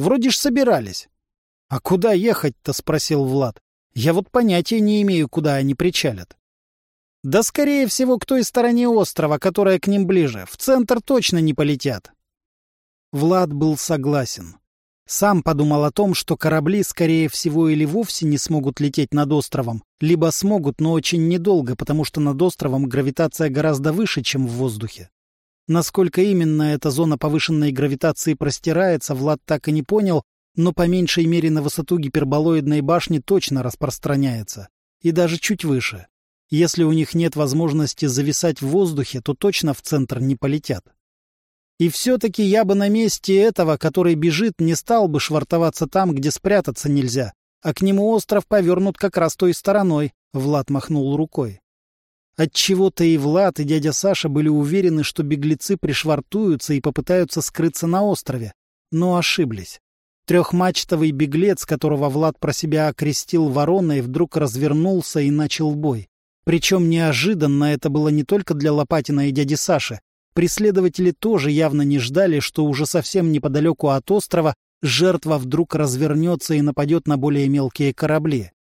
Вроде ж собирались. — А куда ехать-то? — спросил Влад. — Я вот понятия не имею, куда они причалят. — Да, скорее всего, к той стороне острова, которая к ним ближе. В центр точно не полетят. Влад был согласен. Сам подумал о том, что корабли, скорее всего, или вовсе не смогут лететь над островом, либо смогут, но очень недолго, потому что над островом гравитация гораздо выше, чем в воздухе. Насколько именно эта зона повышенной гравитации простирается, Влад так и не понял, но по меньшей мере на высоту гиперболоидной башни точно распространяется. И даже чуть выше. Если у них нет возможности зависать в воздухе, то точно в центр не полетят. И все-таки я бы на месте этого, который бежит, не стал бы швартоваться там, где спрятаться нельзя, а к нему остров повернут как раз той стороной, — Влад махнул рукой. Отчего-то и Влад, и дядя Саша были уверены, что беглецы пришвартуются и попытаются скрыться на острове, но ошиблись. Трехмачтовый беглец, которого Влад про себя окрестил вороной, вдруг развернулся и начал бой. Причем неожиданно это было не только для Лопатина и дяди Саши, Преследователи тоже явно не ждали, что уже совсем неподалеку от острова жертва вдруг развернется и нападет на более мелкие корабли.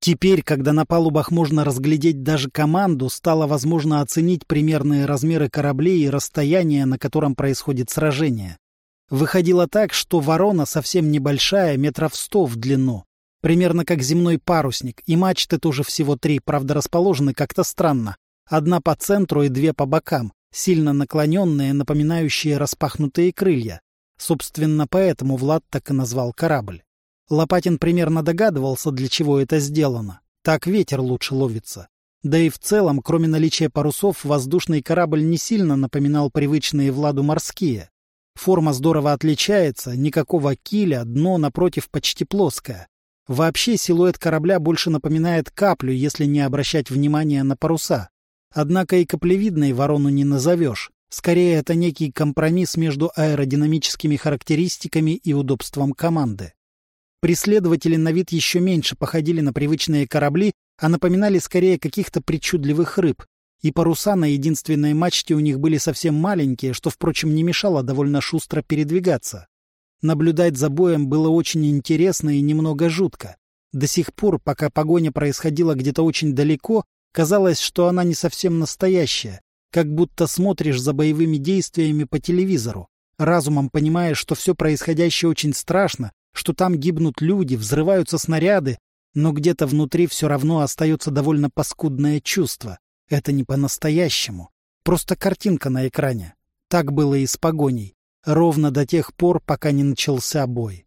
Теперь, когда на палубах можно разглядеть даже команду, стало возможно оценить примерные размеры кораблей и расстояние, на котором происходит сражение. Выходило так, что ворона совсем небольшая, метров сто в длину. Примерно как земной парусник, и мачты тоже всего три, правда расположены как-то странно. Одна по центру и две по бокам сильно наклоненные, напоминающие распахнутые крылья. Собственно, поэтому Влад так и назвал корабль. Лопатин примерно догадывался, для чего это сделано. Так ветер лучше ловится. Да и в целом, кроме наличия парусов, воздушный корабль не сильно напоминал привычные Владу морские. Форма здорово отличается, никакого киля, дно, напротив, почти плоское. Вообще силуэт корабля больше напоминает каплю, если не обращать внимания на паруса. Однако и каплевидной ворону не назовешь. Скорее, это некий компромисс между аэродинамическими характеристиками и удобством команды. Преследователи на вид еще меньше походили на привычные корабли, а напоминали скорее каких-то причудливых рыб. И паруса на единственной мачте у них были совсем маленькие, что, впрочем, не мешало довольно шустро передвигаться. Наблюдать за боем было очень интересно и немного жутко. До сих пор, пока погоня происходила где-то очень далеко, Казалось, что она не совсем настоящая, как будто смотришь за боевыми действиями по телевизору, разумом понимаешь, что все происходящее очень страшно, что там гибнут люди, взрываются снаряды, но где-то внутри все равно остается довольно паскудное чувство. Это не по-настоящему. Просто картинка на экране. Так было и с погоней. Ровно до тех пор, пока не начался бой.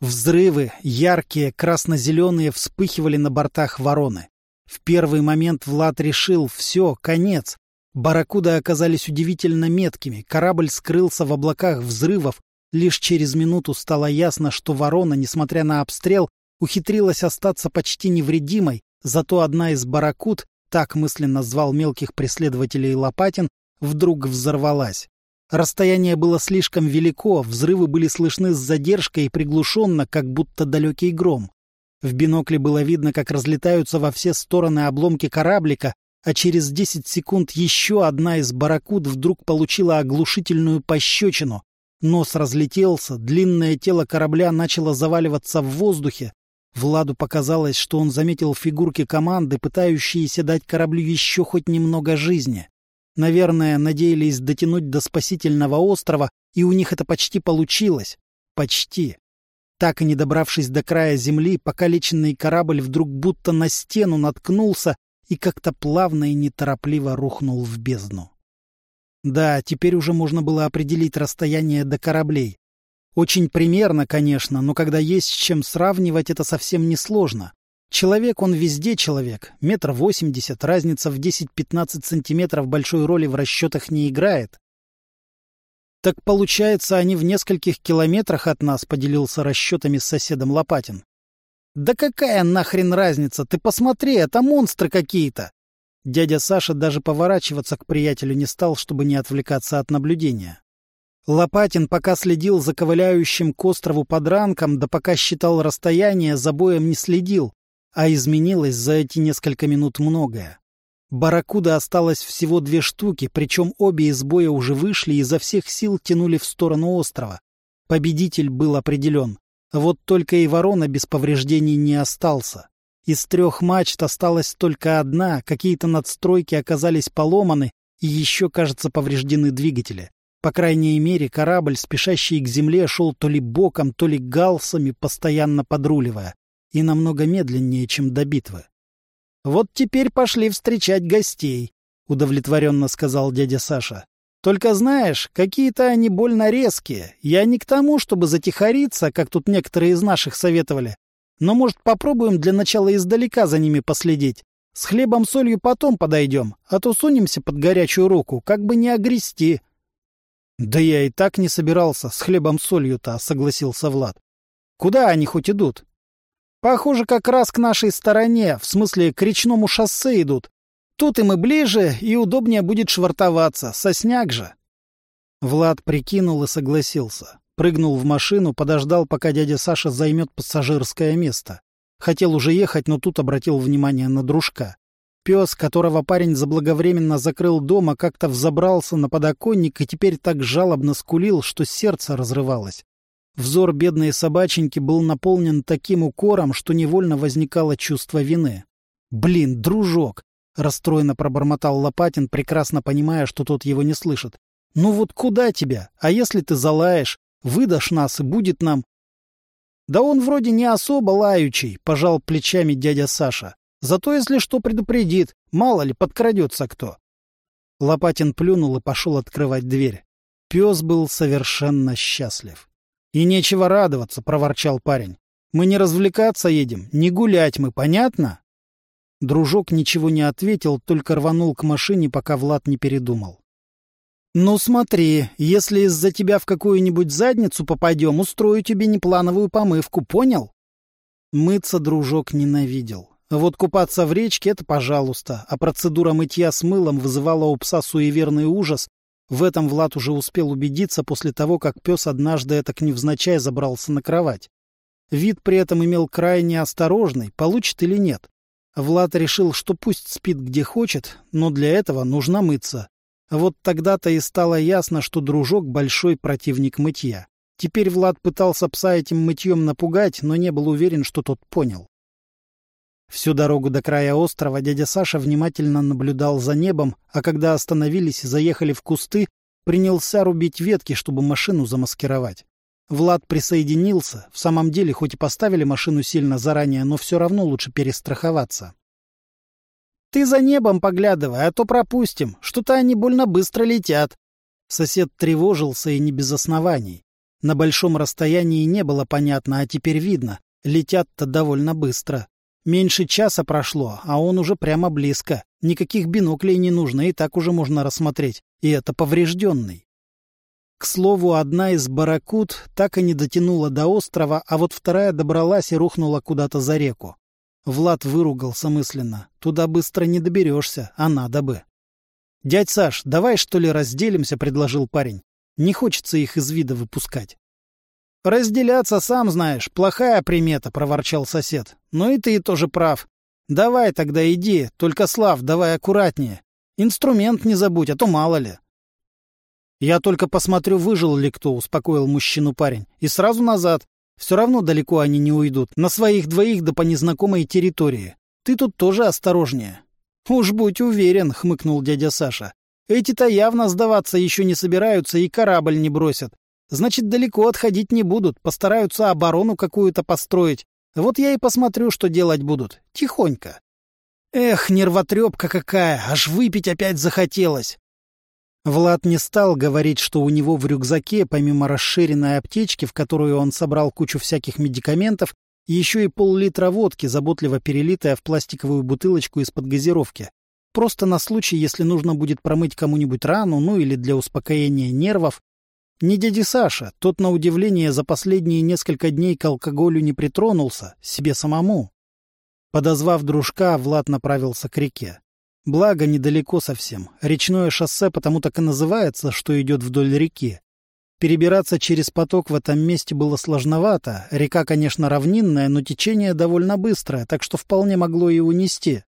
Взрывы, яркие, красно-зеленые, вспыхивали на бортах вороны. В первый момент Влад решил — все, конец. Барракуды оказались удивительно меткими, корабль скрылся в облаках взрывов. Лишь через минуту стало ясно, что ворона, несмотря на обстрел, ухитрилась остаться почти невредимой, зато одна из барракуд, так мысленно звал мелких преследователей Лопатин, вдруг взорвалась. Расстояние было слишком велико, взрывы были слышны с задержкой и приглушенно, как будто далекий гром. В бинокле было видно, как разлетаются во все стороны обломки кораблика, а через 10 секунд еще одна из барракуд вдруг получила оглушительную пощечину. Нос разлетелся, длинное тело корабля начало заваливаться в воздухе. Владу показалось, что он заметил фигурки команды, пытающиеся дать кораблю еще хоть немного жизни. Наверное, надеялись дотянуть до спасительного острова, и у них это почти получилось. Почти. Так и не добравшись до края земли, покалеченный корабль вдруг будто на стену наткнулся и как-то плавно и неторопливо рухнул в бездну. Да, теперь уже можно было определить расстояние до кораблей. Очень примерно, конечно, но когда есть с чем сравнивать, это совсем не сложно. Человек, он везде человек. Метр восемьдесят, разница в 10-15 сантиметров большой роли в расчетах не играет. Так получается, они в нескольких километрах от нас, поделился расчетами с соседом Лопатин. Да какая нахрен разница? Ты посмотри, это монстры какие-то. Дядя Саша даже поворачиваться к приятелю не стал, чтобы не отвлекаться от наблюдения. Лопатин пока следил за ковыляющим к острову подранком, да пока считал расстояние, за боем не следил, а изменилось за эти несколько минут многое. Барракуда осталось всего две штуки, причем обе из боя уже вышли и изо всех сил тянули в сторону острова. Победитель был определен. Вот только и ворона без повреждений не остался. Из трех мачт осталась только одна, какие-то надстройки оказались поломаны, и еще, кажется, повреждены двигатели. По крайней мере, корабль, спешащий к земле, шел то ли боком, то ли галсами, постоянно подруливая, и намного медленнее, чем до битвы. «Вот теперь пошли встречать гостей», — удовлетворенно сказал дядя Саша. Только знаешь, какие-то они больно резкие. Я не к тому, чтобы затихариться, как тут некоторые из наших советовали. Но, может, попробуем для начала издалека за ними последить. С хлебом-солью потом подойдем, а то сунемся под горячую руку, как бы не огрести. — Да я и так не собирался с хлебом-солью-то, — согласился Влад. — Куда они хоть идут? — Похоже, как раз к нашей стороне, в смысле, к речному шоссе идут. Тут им и ближе, и удобнее будет швартоваться. Сосняк же. Влад прикинул и согласился. Прыгнул в машину, подождал, пока дядя Саша займет пассажирское место. Хотел уже ехать, но тут обратил внимание на дружка. Пес, которого парень заблаговременно закрыл дома, как-то взобрался на подоконник и теперь так жалобно скулил, что сердце разрывалось. Взор бедной собаченьки был наполнен таким укором, что невольно возникало чувство вины. «Блин, дружок, — расстроенно пробормотал Лопатин, прекрасно понимая, что тот его не слышит. «Ну вот куда тебя? А если ты залаешь? Выдашь нас, и будет нам...» «Да он вроде не особо лаючий», — пожал плечами дядя Саша. «Зато если что предупредит, мало ли подкрадется кто». Лопатин плюнул и пошел открывать дверь. Пес был совершенно счастлив. «И нечего радоваться», — проворчал парень. «Мы не развлекаться едем, не гулять мы, понятно?» Дружок ничего не ответил, только рванул к машине, пока Влад не передумал. «Ну смотри, если из-за тебя в какую-нибудь задницу попадем, устрою тебе неплановую помывку, понял?» Мыться дружок ненавидел. Вот купаться в речке — это пожалуйста, а процедура мытья с мылом вызывала у пса суеверный ужас. В этом Влад уже успел убедиться после того, как пес однажды это невзначай забрался на кровать. Вид при этом имел крайне осторожный, получит или нет. Влад решил, что пусть спит где хочет, но для этого нужно мыться. Вот тогда-то и стало ясно, что дружок — большой противник мытья. Теперь Влад пытался пса этим мытьем напугать, но не был уверен, что тот понял. Всю дорогу до края острова дядя Саша внимательно наблюдал за небом, а когда остановились и заехали в кусты, принялся рубить ветки, чтобы машину замаскировать. Влад присоединился. В самом деле, хоть и поставили машину сильно заранее, но все равно лучше перестраховаться. «Ты за небом поглядывай, а то пропустим. Что-то они больно быстро летят». Сосед тревожился и не без оснований. На большом расстоянии не было понятно, а теперь видно. Летят-то довольно быстро. Меньше часа прошло, а он уже прямо близко. Никаких биноклей не нужно, и так уже можно рассмотреть. И это поврежденный. К слову, одна из барракуд так и не дотянула до острова, а вот вторая добралась и рухнула куда-то за реку. Влад выругался мысленно. Туда быстро не доберешься, а надо бы. — Дядь Саш, давай что ли разделимся, — предложил парень. Не хочется их из вида выпускать. — Разделяться, сам знаешь, плохая примета, — проворчал сосед. — Ну и ты тоже прав. Давай тогда иди, только, Слав, давай аккуратнее. Инструмент не забудь, а то мало ли. «Я только посмотрю, выжил ли кто», — успокоил мужчину парень. «И сразу назад. Все равно далеко они не уйдут. На своих двоих да по незнакомой территории. Ты тут тоже осторожнее». «Уж будь уверен», — хмыкнул дядя Саша. «Эти-то явно сдаваться еще не собираются и корабль не бросят. Значит, далеко отходить не будут, постараются оборону какую-то построить. Вот я и посмотрю, что делать будут. Тихонько». Эх, нервотрепка какая, аж выпить опять захотелось. Влад не стал говорить, что у него в рюкзаке, помимо расширенной аптечки, в которую он собрал кучу всяких медикаментов, еще и пол-литра водки, заботливо перелитая в пластиковую бутылочку из-под газировки. Просто на случай, если нужно будет промыть кому-нибудь рану, ну или для успокоения нервов. Не дяди Саша, тот, на удивление, за последние несколько дней к алкоголю не притронулся, себе самому. Подозвав дружка, Влад направился к реке. Благо, недалеко совсем. Речное шоссе потому так и называется, что идет вдоль реки. Перебираться через поток в этом месте было сложновато. Река, конечно, равнинная, но течение довольно быстрое, так что вполне могло и унести.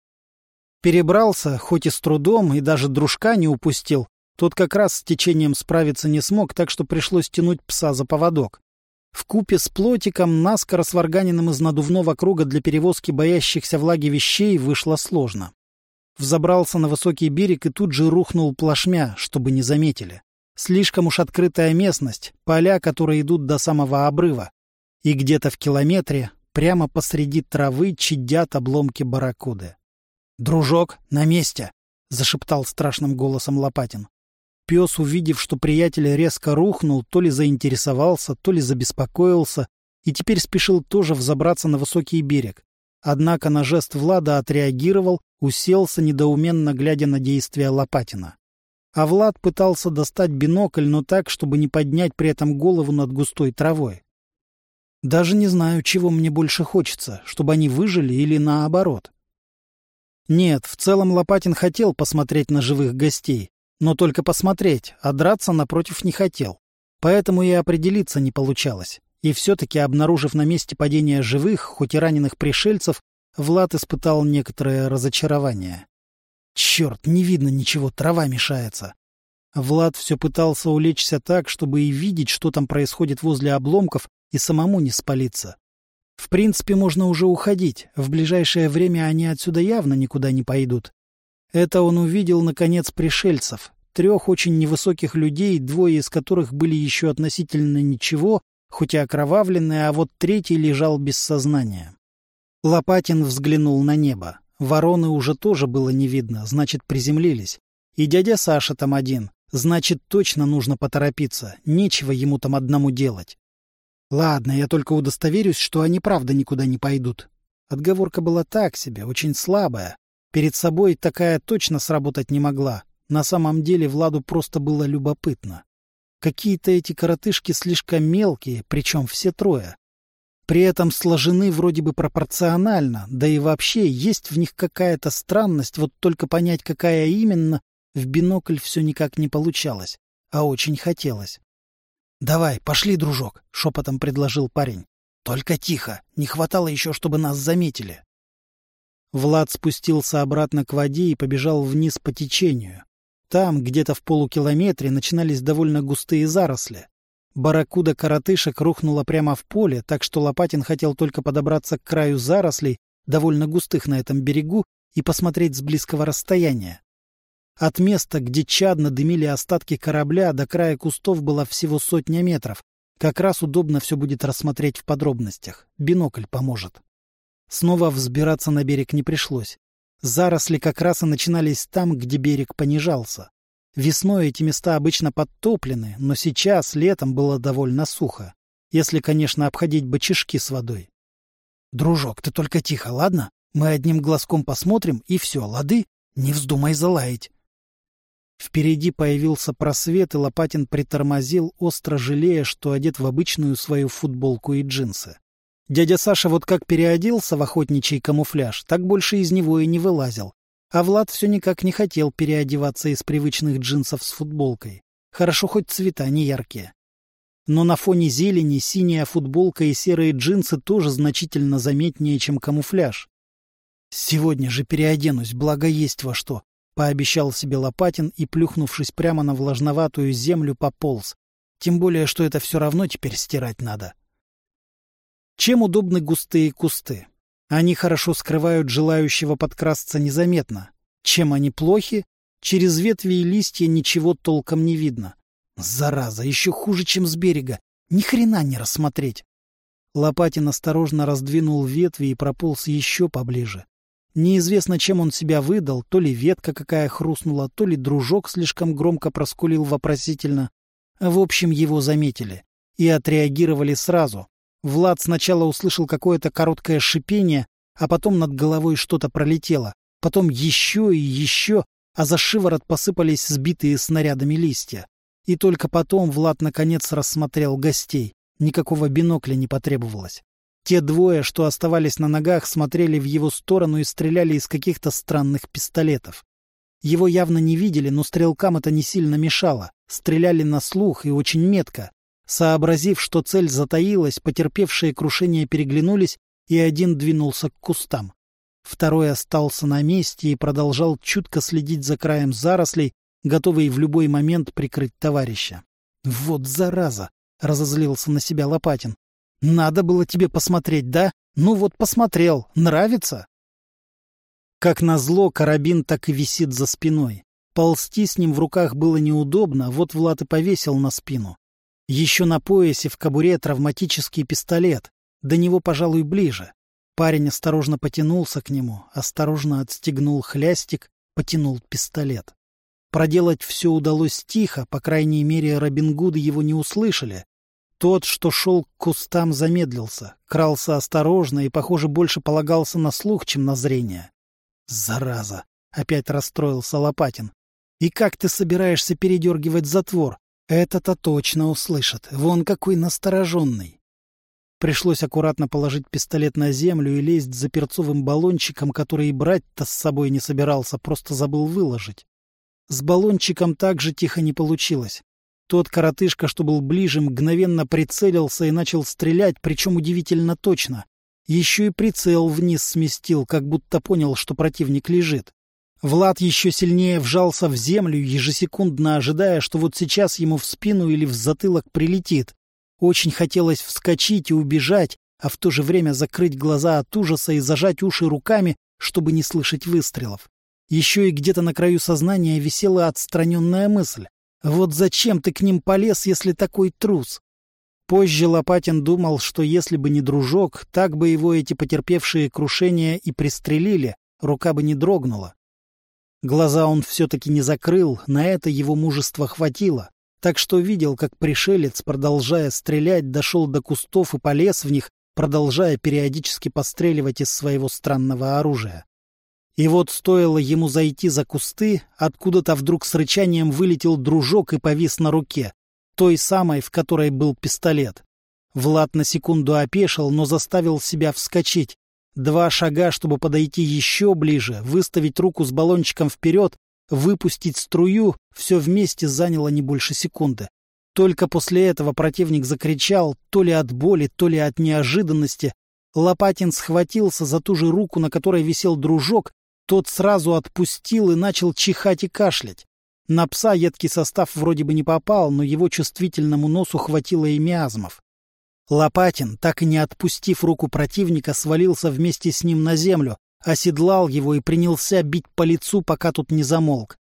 Перебрался, хоть и с трудом, и даже дружка не упустил. Тот как раз с течением справиться не смог, так что пришлось тянуть пса за поводок. В купе с плотиком, наскоро сварганенным из надувного круга для перевозки боящихся влаги вещей, вышло сложно. Взобрался на высокий берег и тут же рухнул плашмя, чтобы не заметили. Слишком уж открытая местность, поля, которые идут до самого обрыва. И где-то в километре, прямо посреди травы, чадят обломки барракуды. «Дружок, на месте!» — зашептал страшным голосом Лопатин. Пес, увидев, что приятель резко рухнул, то ли заинтересовался, то ли забеспокоился, и теперь спешил тоже взобраться на высокий берег. Однако на жест Влада отреагировал, уселся, недоуменно глядя на действия Лопатина. А Влад пытался достать бинокль, но так, чтобы не поднять при этом голову над густой травой. Даже не знаю, чего мне больше хочется, чтобы они выжили или наоборот. Нет, в целом Лопатин хотел посмотреть на живых гостей, но только посмотреть, а драться напротив не хотел. Поэтому и определиться не получалось. И все-таки, обнаружив на месте падения живых, хоть и раненых пришельцев, Влад испытал некоторое разочарование. Черт, не видно ничего, трава мешается. Влад все пытался улечься так, чтобы и видеть, что там происходит возле обломков, и самому не спалиться. В принципе, можно уже уходить. В ближайшее время они отсюда явно никуда не пойдут. Это он увидел, наконец, пришельцев. Трех очень невысоких людей, двое из которых были еще относительно ничего, хоть и окровавленные, а вот третий лежал без сознания. Лопатин взглянул на небо. Вороны уже тоже было не видно, значит, приземлились. И дядя Саша там один. Значит, точно нужно поторопиться. Нечего ему там одному делать. Ладно, я только удостоверюсь, что они правда никуда не пойдут. Отговорка была так себе, очень слабая. Перед собой такая точно сработать не могла. На самом деле Владу просто было любопытно. Какие-то эти коротышки слишком мелкие, причем все трое. При этом сложены вроде бы пропорционально, да и вообще есть в них какая-то странность, вот только понять, какая именно, в бинокль все никак не получалось, а очень хотелось. — Давай, пошли, дружок, — шепотом предложил парень. — Только тихо, не хватало еще, чтобы нас заметили. Влад спустился обратно к воде и побежал вниз по течению. Там, где-то в полукилометре, начинались довольно густые заросли. Барракуда-коротышек рухнула прямо в поле, так что Лопатин хотел только подобраться к краю зарослей, довольно густых на этом берегу, и посмотреть с близкого расстояния. От места, где чадно дымили остатки корабля, до края кустов было всего сотня метров. Как раз удобно все будет рассмотреть в подробностях. Бинокль поможет. Снова взбираться на берег не пришлось. Заросли как раз и начинались там, где берег понижался. Весной эти места обычно подтоплены, но сейчас, летом, было довольно сухо. Если, конечно, обходить бочишки с водой. «Дружок, ты только тихо, ладно? Мы одним глазком посмотрим, и все, лады? Не вздумай залаять». Впереди появился просвет, и Лопатин притормозил, остро жалея, что одет в обычную свою футболку и джинсы. Дядя Саша вот как переоделся в охотничий камуфляж, так больше из него и не вылазил. А Влад все никак не хотел переодеваться из привычных джинсов с футболкой. Хорошо хоть цвета не яркие. Но на фоне зелени синяя футболка и серые джинсы тоже значительно заметнее, чем камуфляж. «Сегодня же переоденусь, благо есть во что», — пообещал себе Лопатин и, плюхнувшись прямо на влажноватую землю, пополз. Тем более, что это все равно теперь стирать надо. Чем удобны густые кусты? Они хорошо скрывают желающего подкрасться незаметно. Чем они плохи? Через ветви и листья ничего толком не видно. Зараза, еще хуже, чем с берега. Ни хрена не рассмотреть. Лопатин осторожно раздвинул ветви и прополз еще поближе. Неизвестно, чем он себя выдал, то ли ветка какая хрустнула, то ли дружок слишком громко проскулил вопросительно. В общем, его заметили. И отреагировали сразу. Влад сначала услышал какое-то короткое шипение, а потом над головой что-то пролетело. Потом еще и еще, а за шиворот посыпались сбитые снарядами листья. И только потом Влад наконец рассмотрел гостей. Никакого бинокля не потребовалось. Те двое, что оставались на ногах, смотрели в его сторону и стреляли из каких-то странных пистолетов. Его явно не видели, но стрелкам это не сильно мешало. Стреляли на слух и очень метко. Сообразив, что цель затаилась, потерпевшие крушение переглянулись, и один двинулся к кустам. Второй остался на месте и продолжал чутко следить за краем зарослей, готовый в любой момент прикрыть товарища. «Вот зараза!» — разозлился на себя Лопатин. Надо было тебе посмотреть, да? Ну вот посмотрел. Нравится? Как назло, карабин так и висит за спиной. Ползти с ним в руках было неудобно, вот Влад и повесил на спину. Еще на поясе в кобуре травматический пистолет. До него, пожалуй, ближе. Парень осторожно потянулся к нему, осторожно отстегнул хлястик, потянул пистолет. Проделать все удалось тихо, по крайней мере, Робин Гуды его не услышали. Тот, что шел к кустам, замедлился, крался осторожно и, похоже, больше полагался на слух, чем на зрение. «Зараза!» — опять расстроился Лопатин. «И как ты собираешься передергивать затвор? Это-то точно услышат. Вон какой настороженный!» Пришлось аккуратно положить пистолет на землю и лезть за перцовым баллончиком, который и брать-то с собой не собирался, просто забыл выложить. С баллончиком так же тихо не получилось. Тот коротышка, что был ближе, мгновенно прицелился и начал стрелять, причем удивительно точно. Еще и прицел вниз сместил, как будто понял, что противник лежит. Влад еще сильнее вжался в землю, ежесекундно ожидая, что вот сейчас ему в спину или в затылок прилетит. Очень хотелось вскочить и убежать, а в то же время закрыть глаза от ужаса и зажать уши руками, чтобы не слышать выстрелов. Еще и где-то на краю сознания висела отстраненная мысль. Вот зачем ты к ним полез, если такой трус? Позже Лопатин думал, что если бы не дружок, так бы его эти потерпевшие крушения и пристрелили, рука бы не дрогнула. Глаза он все-таки не закрыл, на это его мужества хватило, так что видел, как пришелец, продолжая стрелять, дошел до кустов и полез в них, продолжая периодически постреливать из своего странного оружия. И вот стоило ему зайти за кусты, откуда-то вдруг с рычанием вылетел дружок и повис на руке той самой, в которой был пистолет. Влад на секунду опешил, но заставил себя вскочить. Два шага, чтобы подойти еще ближе, выставить руку с баллончиком вперед, выпустить струю, все вместе заняло не больше секунды. Только после этого противник закричал, то ли от боли, то ли от неожиданности. Лопатин схватился за ту же руку, на которой висел дружок, тот сразу отпустил и начал чихать и кашлять. На пса едкий состав вроде бы не попал, но его чувствительному носу хватило и миазмов. Лопатин, так и не отпустив руку противника, свалился вместе с ним на землю, оседлал его и принялся бить по лицу, пока тут не замолк.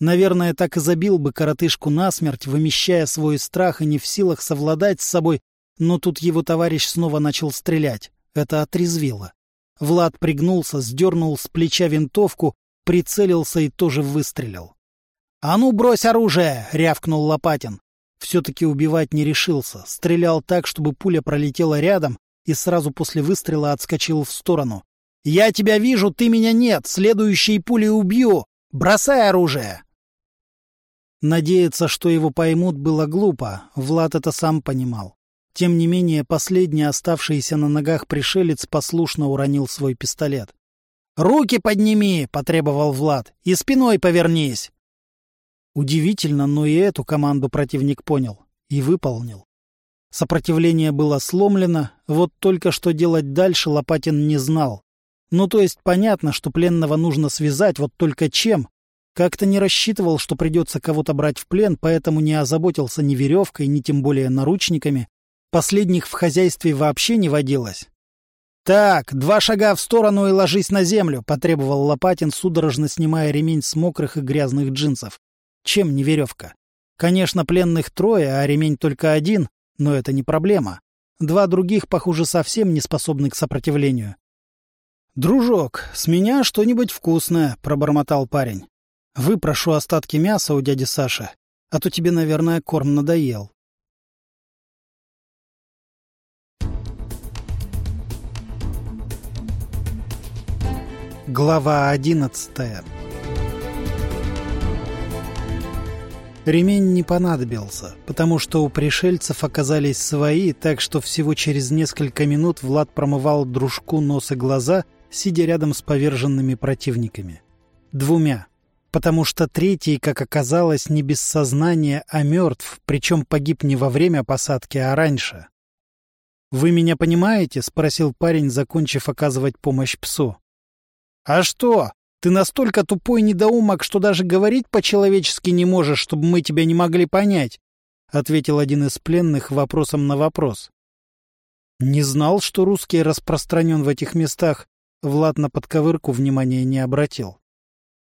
Наверное, так и забил бы коротышку насмерть, вымещая свой страх и не в силах совладать с собой, но тут его товарищ снова начал стрелять. Это отрезвило. Влад пригнулся, сдернул с плеча винтовку, прицелился и тоже выстрелил. «А ну, брось оружие!» — рявкнул Лопатин. Все-таки убивать не решился. Стрелял так, чтобы пуля пролетела рядом и сразу после выстрела отскочил в сторону. «Я тебя вижу, ты меня нет! Следующей пулей убью! Бросай оружие!» Надеяться, что его поймут, было глупо. Влад это сам понимал. Тем не менее, последний оставшийся на ногах пришелец послушно уронил свой пистолет. «Руки подними!» — потребовал Влад. «И спиной повернись!» Удивительно, но и эту команду противник понял и выполнил. Сопротивление было сломлено, вот только что делать дальше Лопатин не знал. Ну, то есть понятно, что пленного нужно связать, вот только чем? Как-то не рассчитывал, что придется кого-то брать в плен, поэтому не озаботился ни веревкой, ни тем более наручниками. Последних в хозяйстве вообще не водилось. «Так, два шага в сторону и ложись на землю», — потребовал Лопатин, судорожно снимая ремень с мокрых и грязных джинсов. Чем не веревка? Конечно, пленных трое, а ремень только один, но это не проблема. Два других, похоже, совсем не способны к сопротивлению. «Дружок, с меня что-нибудь вкусное», — пробормотал парень. «Выпрошу остатки мяса у дяди Саши, а то тебе, наверное, корм надоел». Глава одиннадцатая Ремень не понадобился, потому что у пришельцев оказались свои, так что всего через несколько минут Влад промывал дружку нос и глаза, сидя рядом с поверженными противниками. Двумя. Потому что третий, как оказалось, не без сознания, а мертв, причем погиб не во время посадки, а раньше. «Вы меня понимаете?» — спросил парень, закончив оказывать помощь псу. «А что?» Ты настолько тупой недоумок, что даже говорить по-человечески не можешь, чтобы мы тебя не могли понять», — ответил один из пленных вопросом на вопрос. Не знал, что русский распространен в этих местах. Влад на подковырку внимания не обратил.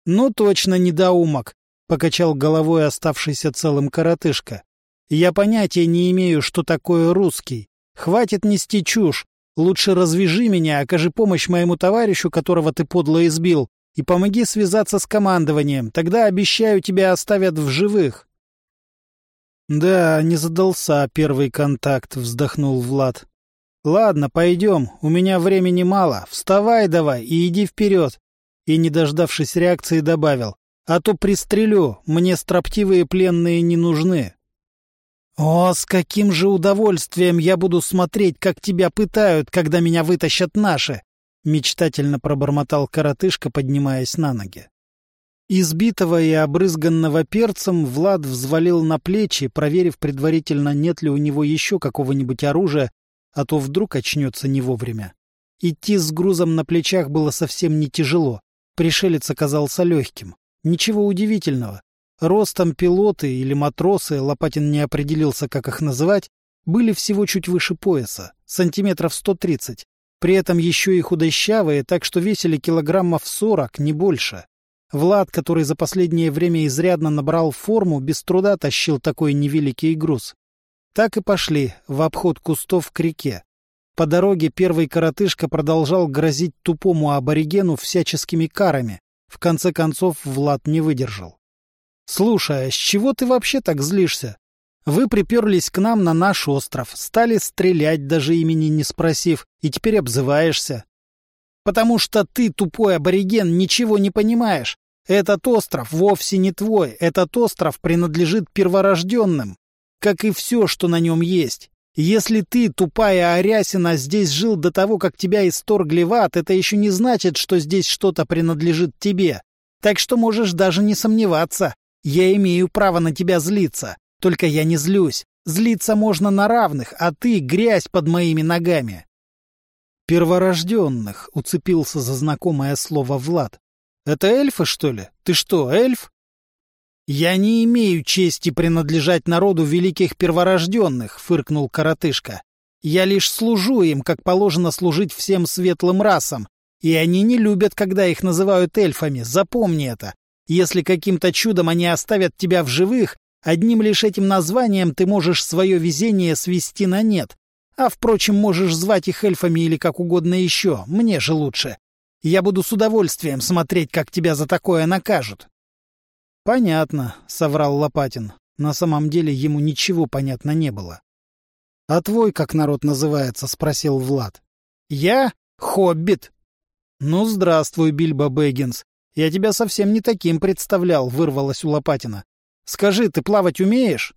«Ну точно, недоумок!» — покачал головой оставшийся целым коротышка. «Я понятия не имею, что такое русский. Хватит нести чушь. Лучше развяжи меня, окажи помощь моему товарищу, которого ты подло избил, и помоги связаться с командованием. Тогда, обещаю, тебя оставят в живых». «Да, не задался первый контакт», — вздохнул Влад. «Ладно, пойдем, у меня времени мало. Вставай давай и иди вперед». И, не дождавшись реакции, добавил. «А то пристрелю, мне строптивые пленные не нужны». «О, с каким же удовольствием я буду смотреть, как тебя пытают, когда меня вытащат наши!» — мечтательно пробормотал коротышка, поднимаясь на ноги. Избитого и обрызганного перцем Влад взвалил на плечи, проверив предварительно, нет ли у него еще какого-нибудь оружия, а то вдруг очнется не вовремя. Идти с грузом на плечах было совсем не тяжело. Пришелец оказался легким. Ничего удивительного. Ростом пилоты или матросы, Лопатин не определился, как их называть, были всего чуть выше пояса, сантиметров 130. При этом еще и худощавые, так что весили килограммов 40, не больше. Влад, который за последнее время изрядно набрал форму, без труда тащил такой невеликий груз. Так и пошли, в обход кустов к реке. По дороге первый коротышка продолжал грозить тупому аборигену всяческими карами. В конце концов Влад не выдержал. «Слушай, а с чего ты вообще так злишься? Вы приперлись к нам на наш остров, стали стрелять, даже имени не спросив, и теперь обзываешься. Потому что ты, тупой абориген, ничего не понимаешь. Этот остров вовсе не твой, этот остров принадлежит перворожденным как и все, что на нем есть. Если ты, тупая Арясина, здесь жил до того, как тебя исторгли в ад, это еще не значит, что здесь что-то принадлежит тебе. Так что можешь даже не сомневаться. Я имею право на тебя злиться. Только я не злюсь. Злиться можно на равных, а ты — грязь под моими ногами. Перворожденных уцепился за знакомое слово Влад. Это эльфы, что ли? Ты что, эльф? «Я не имею чести принадлежать народу великих перворожденных», — фыркнул коротышка. «Я лишь служу им, как положено служить всем светлым расам, и они не любят, когда их называют эльфами, запомни это. Если каким-то чудом они оставят тебя в живых, одним лишь этим названием ты можешь свое везение свести на нет. А, впрочем, можешь звать их эльфами или как угодно еще, мне же лучше. Я буду с удовольствием смотреть, как тебя за такое накажут». «Понятно», — соврал Лопатин. На самом деле ему ничего понятно не было. «А твой как народ называется?» — спросил Влад. «Я? Хоббит». «Ну, здравствуй, Бильбо Бэггинс. Я тебя совсем не таким представлял», — вырвалось у Лопатина. «Скажи, ты плавать умеешь?»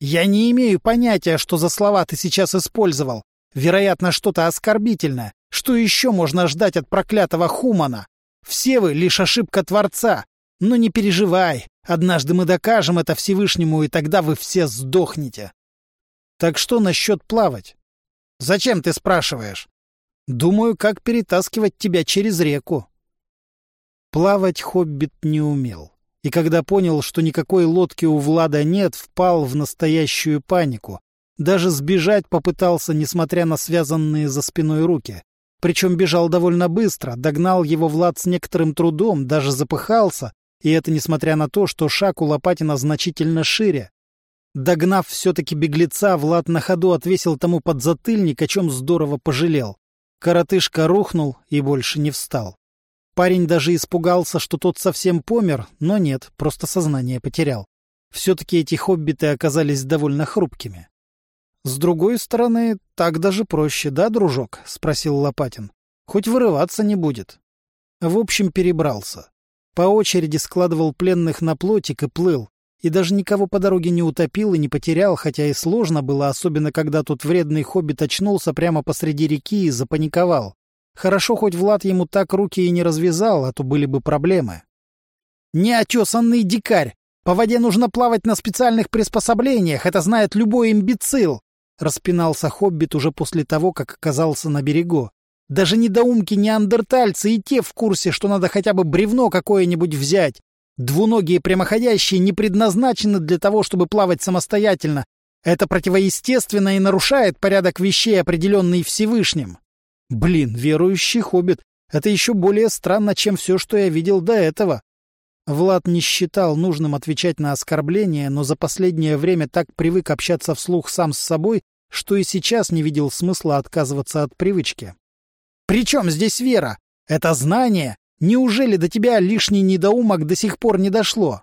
«Я не имею понятия, что за слова ты сейчас использовал. Вероятно, что-то оскорбительное. Что еще можно ждать от проклятого Хумана? Все вы — лишь ошибка Творца. Но не переживай, однажды мы докажем это Всевышнему, и тогда вы все сдохнете. Так что насчет плавать? Зачем ты спрашиваешь? Думаю, как перетаскивать тебя через реку. Плавать хоббит не умел. И когда понял, что никакой лодки у Влада нет, впал в настоящую панику. Даже сбежать попытался, несмотря на связанные за спиной руки. Причем бежал довольно быстро, догнал его Влад с некоторым трудом, даже запыхался, и это несмотря на то, что шаг у Лопатина значительно шире. Догнав все-таки беглеца, Влад на ходу отвесил тому подзатыльник, о чем здорово пожалел. Коротышка рухнул и больше не встал. Парень даже испугался, что тот совсем помер, но нет, просто сознание потерял. Все-таки эти хоббиты оказались довольно хрупкими. — С другой стороны, так даже проще, да, дружок? — спросил Лопатин. — Хоть вырываться не будет. В общем, перебрался. По очереди складывал пленных на плотик и плыл. И даже никого по дороге не утопил и не потерял, хотя и сложно было, особенно когда тут вредный хоббит очнулся прямо посреди реки и запаниковал. Хорошо, хоть Влад ему так руки и не развязал, а то были бы проблемы. «Неотесанный дикарь! По воде нужно плавать на специальных приспособлениях, это знает любой имбецил!» Распинался хоббит уже после того, как оказался на берегу. Даже недоумки-неандертальцы и те в курсе, что надо хотя бы бревно какое-нибудь взять. Двуногие прямоходящие не предназначены для того, чтобы плавать самостоятельно. Это противоестественно и нарушает порядок вещей, определенный Всевышним. Блин, верующий хоббит. Это еще более странно, чем все, что я видел до этого. Влад не считал нужным отвечать на оскорбления, но за последнее время так привык общаться вслух сам с собой, что и сейчас не видел смысла отказываться от привычки. «При чем здесь вера? Это знание. Неужели до тебя лишний недоумок до сих пор не дошло?»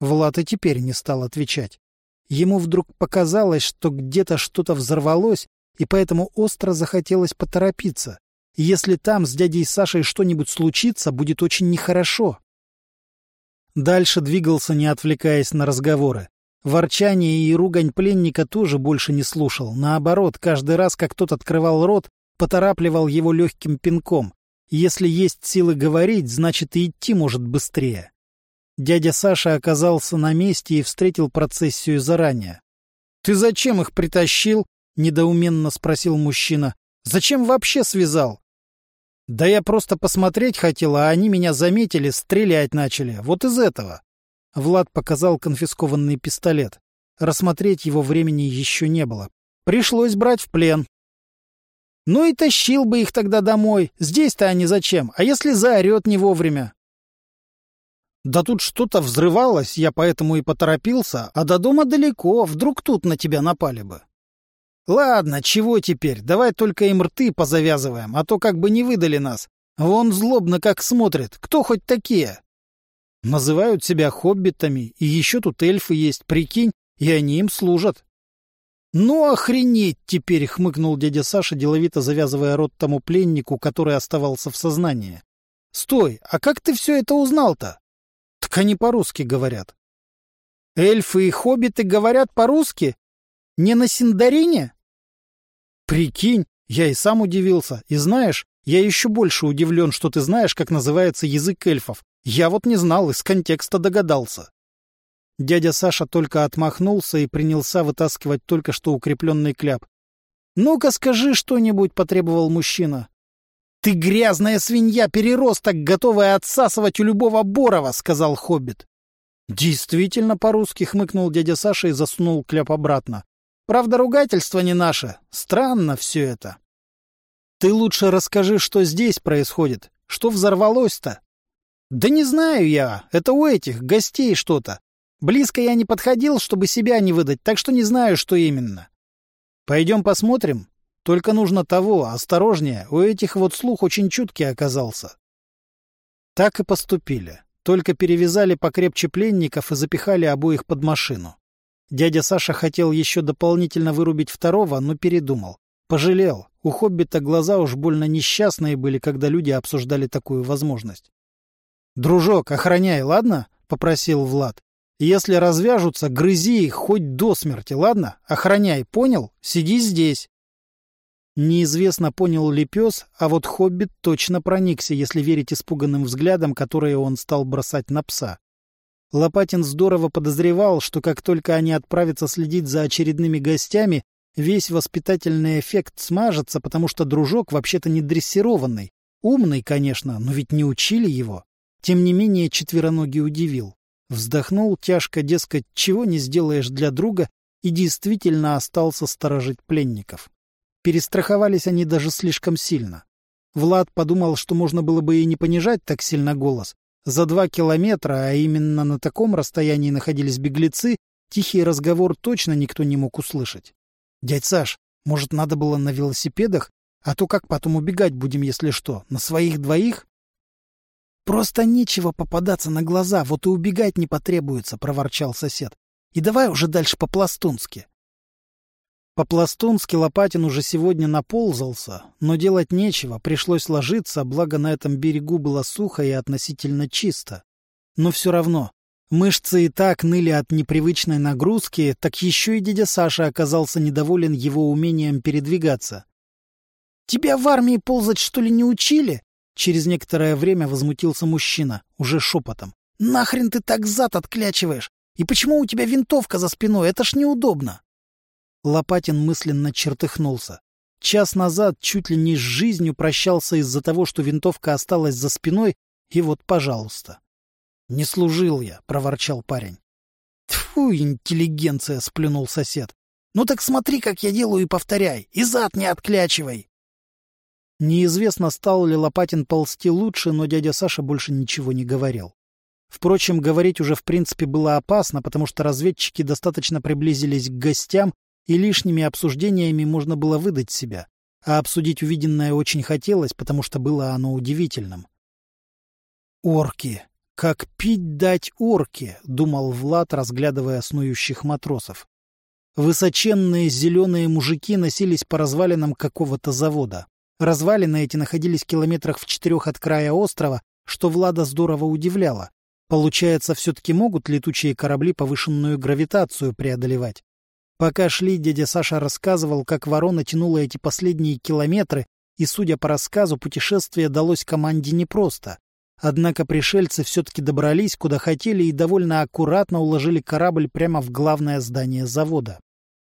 Влад и теперь не стал отвечать. Ему вдруг показалось, что где-то что-то взорвалось, и поэтому остро захотелось поторопиться. если там с дядей Сашей что-нибудь случится, будет очень нехорошо. Дальше двигался, не отвлекаясь на разговоры. Ворчание и ругань пленника тоже больше не слушал. Наоборот, каждый раз, как тот открывал рот, поторапливал его легким пинком. Если есть силы говорить, значит и идти может быстрее. Дядя Саша оказался на месте и встретил процессию заранее. — Ты зачем их притащил? — недоуменно спросил мужчина. — Зачем вообще связал? Да я просто посмотреть хотел, а они меня заметили, стрелять начали. Вот из этого. Влад показал конфискованный пистолет. Рассмотреть его времени еще не было. Пришлось брать в плен. Ну и тащил бы их тогда домой. Здесь-то они зачем? А если заорет не вовремя? Да тут что-то взрывалось, я поэтому и поторопился, а до дома далеко, вдруг тут на тебя напали бы. Ладно, чего теперь? Давай только им рты позавязываем, а то как бы не выдали нас. Вон злобно как смотрит. Кто хоть такие? Называют себя хоббитами, и еще тут эльфы есть, прикинь, и они им служат. «Ну, охренеть теперь!» — хмыкнул дядя Саша, деловито завязывая рот тому пленнику, который оставался в сознании. «Стой, а как ты все это узнал-то?» «Так они по-русски говорят». «Эльфы и хоббиты говорят по-русски? Не на Синдарине?» Прикинь, я и сам удивился. И знаешь, я еще больше удивлен, что ты знаешь, как называется язык эльфов. Я вот не знал, из контекста догадался. Дядя Саша только отмахнулся и принялся вытаскивать только что укрепленный кляп. «Ну-ка скажи что-нибудь», — потребовал мужчина. «Ты грязная свинья, переросток, готовая отсасывать у любого Борова», — сказал хоббит. «Действительно по-русски», — хмыкнул дядя Саша и засунул кляп обратно. Правда, ругательство не наше. Странно все это. Ты лучше расскажи, что здесь происходит. Что взорвалось-то? Да не знаю я. Это у этих гостей что-то. Близко я не подходил, чтобы себя не выдать, так что не знаю, что именно. Пойдем посмотрим. Только нужно того, осторожнее. У этих вот слух очень чуткий оказался. Так и поступили. Только перевязали покрепче пленников и запихали обоих под машину. Дядя Саша хотел еще дополнительно вырубить второго, но передумал. Пожалел. У Хоббита глаза уж больно несчастные были, когда люди обсуждали такую возможность. «Дружок, охраняй, ладно?» — попросил Влад. «Если развяжутся, грызи их хоть до смерти, ладно? Охраняй, понял? Сиди здесь». Неизвестно, понял ли пес, а вот Хоббит точно проникся, если верить испуганным взглядам, которые он стал бросать на пса. Лопатин здорово подозревал, что как только они отправятся следить за очередными гостями, весь воспитательный эффект смажется, потому что дружок вообще-то не дрессированный. Умный, конечно, но ведь не учили его. Тем не менее, четвероногий удивил. Вздохнул тяжко, дескать, чего не сделаешь для друга, и действительно остался сторожить пленников. Перестраховались они даже слишком сильно. Влад подумал, что можно было бы и не понижать так сильно голос, за два километра, а именно на таком расстоянии находились беглецы, тихий разговор точно никто не мог услышать. «Дядь Саш, может, надо было на велосипедах? А то как потом убегать будем, если что? На своих двоих?» «Просто нечего попадаться на глаза, вот и убегать не потребуется», — проворчал сосед. «И давай уже дальше по-пластунски». По-пластунски Лопатин уже сегодня наползался, но делать нечего, пришлось ложиться, благо на этом берегу было сухо и относительно чисто. Но все равно, мышцы и так ныли от непривычной нагрузки, так еще и дядя Саша оказался недоволен его умением передвигаться. «Тебя в армии ползать, что ли, не учили?» Через некоторое время возмутился мужчина, уже шепотом. «Нахрен ты так зад отклячиваешь? И почему у тебя винтовка за спиной? Это ж неудобно!» Лопатин мысленно чертыхнулся. Час назад чуть ли не с жизнью прощался из-за того, что винтовка осталась за спиной, и вот, пожалуйста. — Не служил я, — проворчал парень. — Тьфу, интеллигенция, — сплюнул сосед. Ну так смотри, как я делаю, и повторяй. И зад не отклячивай. Неизвестно, стал ли Лопатин ползти лучше, но дядя Саша больше ничего не говорил. Впрочем, говорить уже в принципе было опасно, потому что разведчики достаточно приблизились к гостям, и лишними обсуждениями можно было выдать себя. А обсудить увиденное очень хотелось, потому что было оно удивительным. «Орки! Как пить дать орки!» — думал Влад, разглядывая снующих матросов. Высоченные зеленые мужики носились по развалинам какого-то завода. Развалины эти находились километрах в четырех от края острова, что Влада здорово удивляло. Получается, все-таки могут летучие корабли повышенную гравитацию преодолевать. Пока шли, дядя Саша рассказывал, как ворона тянула эти последние километры, и, судя по рассказу, путешествие далось команде непросто. Однако пришельцы все-таки добрались, куда хотели, и довольно аккуратно уложили корабль прямо в главное здание завода.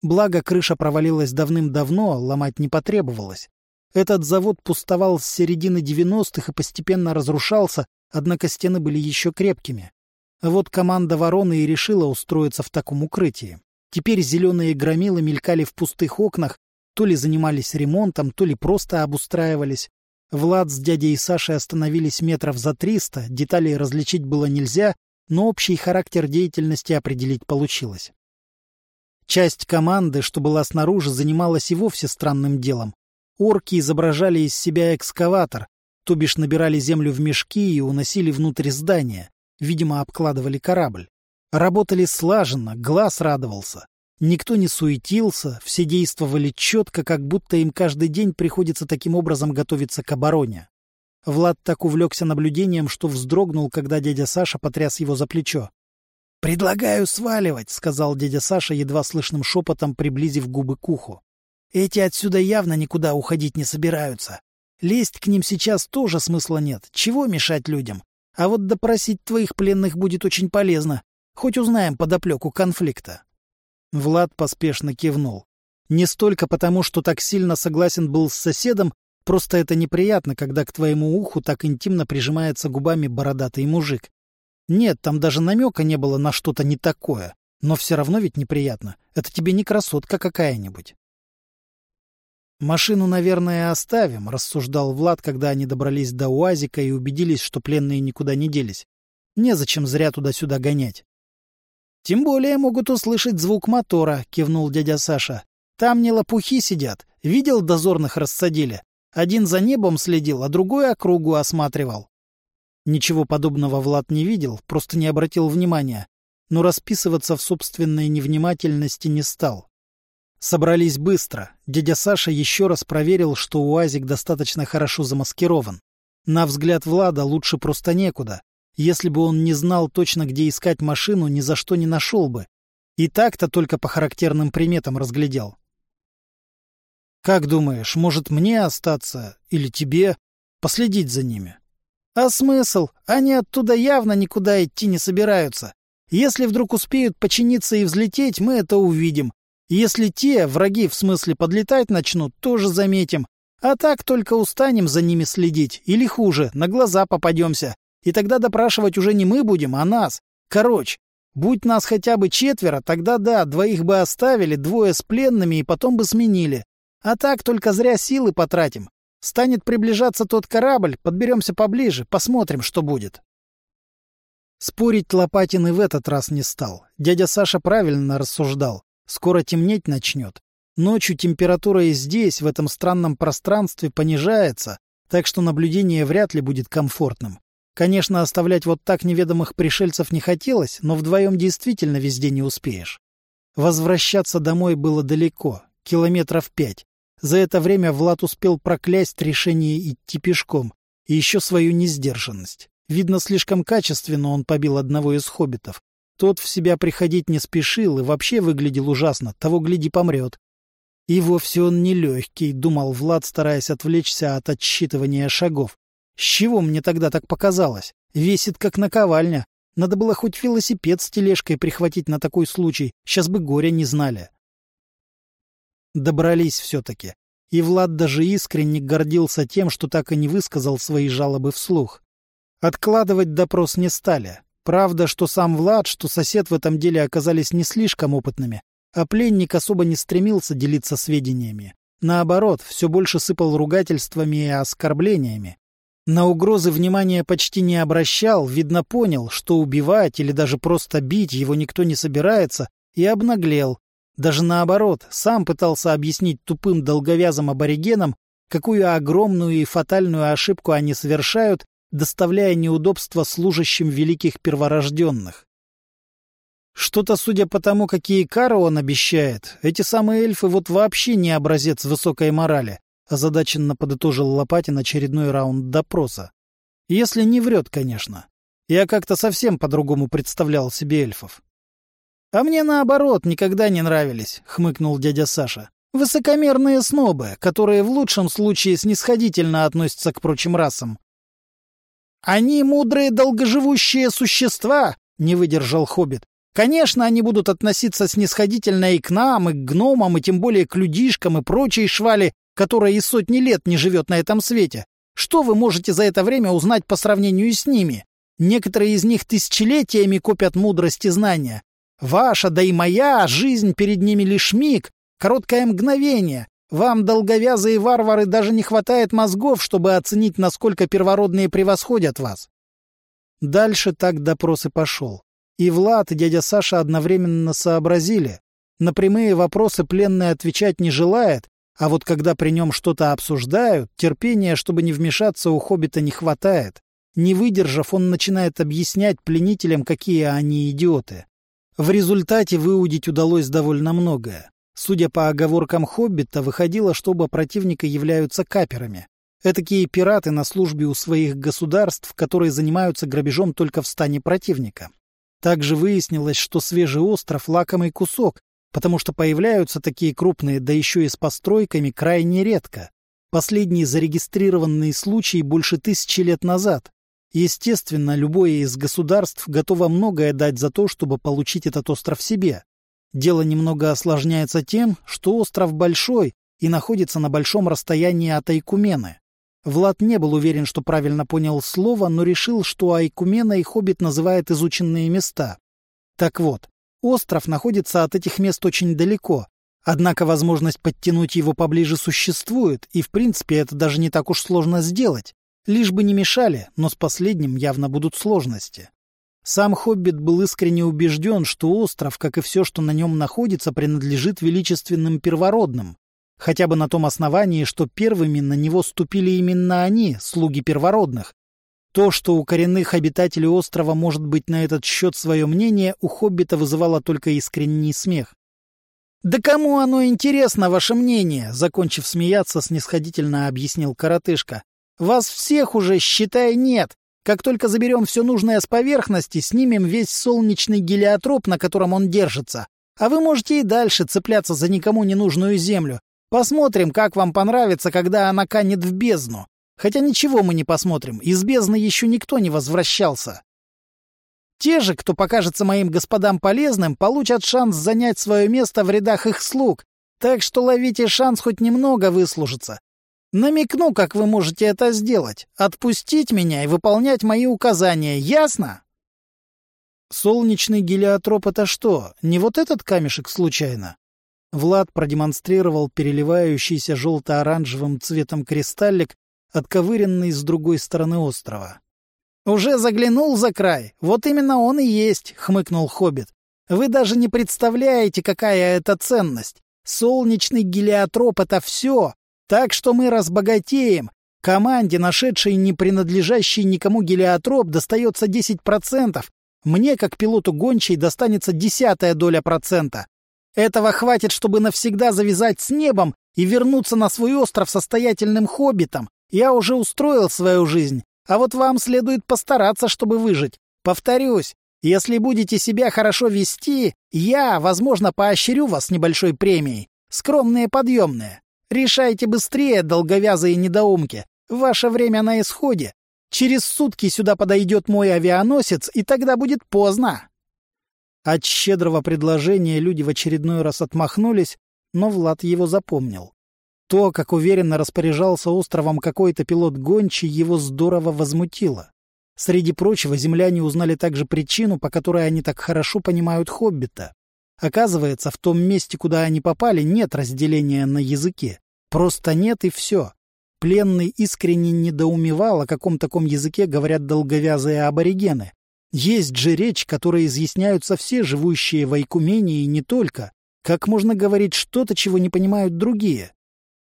Благо, крыша провалилась давным-давно, ломать не потребовалось. Этот завод пустовал с середины 90-х и постепенно разрушался, однако стены были еще крепкими. Вот команда «Вороны» и решила устроиться в таком укрытии. Теперь зеленые громилы мелькали в пустых окнах, то ли занимались ремонтом, то ли просто обустраивались. Влад с дядей и Сашей остановились метров за триста, деталей различить было нельзя, но общий характер деятельности определить получилось. Часть команды, что была снаружи, занималась и вовсе странным делом. Орки изображали из себя экскаватор, то бишь набирали землю в мешки и уносили внутрь здания. Видимо, обкладывали корабль. Работали слаженно, глаз радовался. Никто не суетился, все действовали четко, как будто им каждый день приходится таким образом готовиться к обороне. Влад так увлекся наблюдением, что вздрогнул, когда дядя Саша потряс его за плечо. «Предлагаю сваливать», — сказал дядя Саша едва слышным шепотом, приблизив губы к уху. «Эти отсюда явно никуда уходить не собираются. Лезть к ним сейчас тоже смысла нет. Чего мешать людям? А вот допросить твоих пленных будет очень полезно. Хоть узнаем подоплеку конфликта. Влад поспешно кивнул. Не столько потому, что так сильно согласен был с соседом, просто это неприятно, когда к твоему уху так интимно прижимается губами бородатый мужик. Нет, там даже намека не было на что-то не такое. Но все равно ведь неприятно. Это тебе не красотка какая-нибудь. «Машину, наверное, оставим», — рассуждал Влад, когда они добрались до УАЗика и убедились, что пленные никуда не делись. «Незачем зря туда-сюда гонять». «Тем более могут услышать звук мотора», — кивнул дядя Саша. «Там не лопухи сидят. Видел, дозорных рассадили. Один за небом следил, а другой округу осматривал». Ничего подобного Влад не видел, просто не обратил внимания, но расписываться в собственной невнимательности не стал. Собрались быстро. Дядя Саша еще раз проверил, что УАЗик достаточно хорошо замаскирован. На взгляд Влада лучше просто некуда. Если бы он не знал точно, где искать машину, ни за что не нашел бы. И так-то только по характерным приметам разглядел. «Как думаешь, может мне остаться или тебе последить за ними?» «А смысл? Они оттуда явно никуда идти не собираются. Если вдруг успеют починиться и взлететь, мы это увидим. Если те, враги в смысле, подлетать начнут, тоже заметим. А так только устанем за ними следить. Или хуже, на глаза попадемся. И тогда допрашивать уже не мы будем, а нас. Короче, будь нас хотя бы четверо, тогда да, двоих бы оставили, двое с пленными и потом бы сменили. А так только зря силы потратим. Станет приближаться тот корабль, подберемся поближе, посмотрим, что будет. Спорить Лопатин и в этот раз не стал. Дядя Саша правильно рассуждал. Скоро темнеть начнет. Ночью температура и здесь, в этом странном пространстве, понижается, так что наблюдение вряд ли будет комфортным. Конечно, оставлять вот так неведомых пришельцев не хотелось, но вдвоем действительно везде не успеешь. Возвращаться домой было далеко, километров пять. За это время Влад успел проклясть решение идти пешком и еще свою несдержанность. Видно, слишком качественно он побил одного из хоббитов. Тот в себя приходить не спешил и вообще выглядел ужасно, того гляди помрет. И вовсе он не легкий, думал Влад, стараясь отвлечься от отсчитывания шагов. С чего мне тогда так показалось? Весит как наковальня. Надо было хоть велосипед с тележкой прихватить на такой случай, сейчас бы горя не знали. Добрались все-таки. И Влад даже искренне гордился тем, что так и не высказал свои жалобы вслух. Откладывать допрос не стали. Правда, что сам Влад, что сосед в этом деле оказались не слишком опытными. а пленник особо не стремился делиться сведениями. Наоборот, все больше сыпал ругательствами и оскорблениями. На угрозы внимания почти не обращал, видно понял, что убивать или даже просто бить его никто не собирается, и обнаглел. Даже наоборот, сам пытался объяснить тупым долговязым аборигенам, какую огромную и фатальную ошибку они совершают, доставляя неудобства служащим великих перворожденных. Что-то, судя по тому, какие кары он обещает, эти самые эльфы вот вообще не образец высокой морали озадаченно подытожил Лопатин очередной раунд допроса. Если не врет, конечно. Я как-то совсем по-другому представлял себе эльфов. — А мне наоборот никогда не нравились, — хмыкнул дядя Саша. — Высокомерные снобы, которые в лучшем случае снисходительно относятся к прочим расам. — Они мудрые долгоживущие существа, — не выдержал Хоббит. Конечно, они будут относиться снисходительно и к нам, и к гномам, и тем более к людишкам и прочей швали, которая и сотни лет не живет на этом свете. Что вы можете за это время узнать по сравнению с ними? Некоторые из них тысячелетиями копят мудрость и знания. Ваша, да и моя, жизнь перед ними лишь миг, короткое мгновение. Вам, долговязые варвары, даже не хватает мозгов, чтобы оценить, насколько первородные превосходят вас. Дальше так допрос и пошел. И Влад, и дядя Саша одновременно сообразили. На прямые вопросы пленный отвечать не желает, а вот когда при нем что-то обсуждают, терпения, чтобы не вмешаться, у хоббита не хватает. Не выдержав, он начинает объяснять пленителям, какие они идиоты. В результате выудить удалось довольно многое. Судя по оговоркам хоббита, выходило, что оба противника являются каперами. Этакие пираты на службе у своих государств, которые занимаются грабежом только в стане противника. Также выяснилось, что свежий остров — лакомый кусок, потому что появляются такие крупные, да еще и с постройками, крайне редко. Последний зарегистрированный случай больше тысячи лет назад. Естественно, любое из государств готово многое дать за то, чтобы получить этот остров себе. Дело немного осложняется тем, что остров большой и находится на большом расстоянии от Айкумены. Влад не был уверен, что правильно понял слово, но решил, что Айкумена и Хоббит называют изученные места. Так вот, Остров находится от этих мест очень далеко, однако возможность подтянуть его поближе существует, и в принципе это даже не так уж сложно сделать. Лишь бы не мешали, но с последним явно будут сложности. Сам Хоббит был искренне убежден, что остров, как и все, что на нем находится, принадлежит величественным первородным. Хотя бы на том основании, что первыми на него ступили именно они, слуги первородных, то, что у коренных обитателей острова может быть на этот счет свое мнение, у Хоббита вызывало только искренний смех. «Да кому оно интересно, ваше мнение?» — закончив смеяться, снисходительно объяснил коротышка. «Вас всех уже, считай, нет. Как только заберем все нужное с поверхности, снимем весь солнечный гелиотроп, на котором он держится. А вы можете и дальше цепляться за никому не нужную землю. Посмотрим, как вам понравится, когда она канет в бездну. Хотя ничего мы не посмотрим, из бездны еще никто не возвращался. Те же, кто покажется моим господам полезным, получат шанс занять свое место в рядах их слуг, так что ловите шанс хоть немного выслужиться. Намекну, как вы можете это сделать. Отпустить меня и выполнять мои указания, ясно? Солнечный гелиотроп — это что, не вот этот камешек случайно? Влад продемонстрировал переливающийся желто-оранжевым цветом кристаллик, отковыренный с другой стороны острова. «Уже заглянул за край? Вот именно он и есть», — хмыкнул Хоббит. «Вы даже не представляете, какая это ценность. Солнечный гелиотроп — это все. Так что мы разбогатеем. Команде, нашедшей не принадлежащий никому гелиотроп, достается 10%. Мне, как пилоту гончей, достанется десятая доля процента. Этого хватит, чтобы навсегда завязать с небом и вернуться на свой остров состоятельным хоббитом, я уже устроил свою жизнь, а вот вам следует постараться, чтобы выжить. Повторюсь, если будете себя хорошо вести, я, возможно, поощрю вас небольшой премией. Скромные подъемные. Решайте быстрее, долговязые недоумки. Ваше время на исходе. Через сутки сюда подойдет мой авианосец, и тогда будет поздно. От щедрого предложения люди в очередной раз отмахнулись, но Влад его запомнил. То, как уверенно распоряжался островом какой-то пилот гончий, его здорово возмутило. Среди прочего, земляне узнали также причину, по которой они так хорошо понимают Хоббита. Оказывается, в том месте, куда они попали, нет разделения на языке. Просто нет и все. Пленный искренне недоумевал, о каком таком языке говорят долговязые аборигены. Есть же речь, которой изъясняются все живущие в Айкумене и не только. Как можно говорить что-то, чего не понимают другие?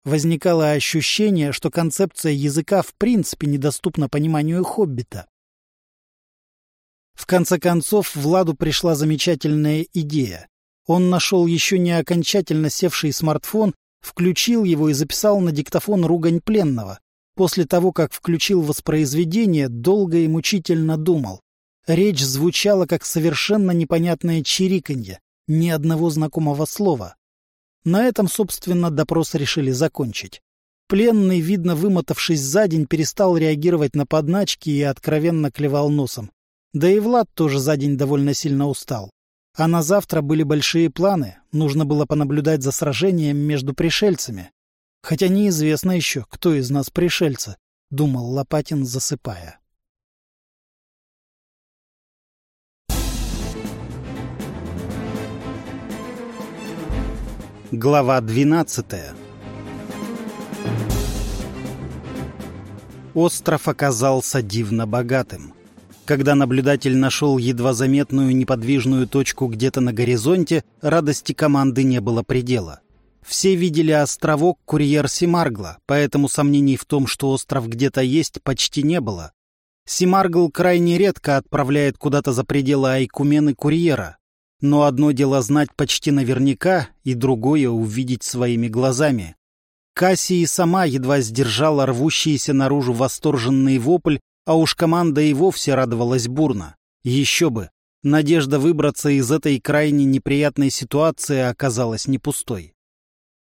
Возникало ощущение, что концепция языка в принципе недоступна пониманию хоббита. В конце концов, Владу пришла замечательная идея. Он нашел еще не окончательно севший смартфон, включил его и записал на диктофон ругань пленного. После того, как включил воспроизведение, долго и мучительно думал. Речь звучала как совершенно непонятное чириканье, ни одного знакомого слова. На этом, собственно, допрос решили закончить. Пленный, видно вымотавшись за день, перестал реагировать на подначки и откровенно клевал носом. Да и Влад тоже за день довольно сильно устал. А на завтра были большие планы, нужно было понаблюдать за сражением между пришельцами. Хотя неизвестно еще, кто из нас пришельцы, — думал Лопатин, засыпая. Глава двенадцатая Остров оказался дивно богатым. Когда наблюдатель нашел едва заметную неподвижную точку где-то на горизонте, радости команды не было предела. Все видели островок курьер Симаргла, поэтому сомнений в том, что остров где-то есть, почти не было. Симаргл крайне редко отправляет куда-то за пределы Айкумены курьера. Но одно дело знать почти наверняка, и другое — увидеть своими глазами. Кассия сама едва сдержала рвущийся наружу восторженный вопль, а уж команда и вовсе радовалась бурно. Еще бы. Надежда выбраться из этой крайне неприятной ситуации оказалась не пустой.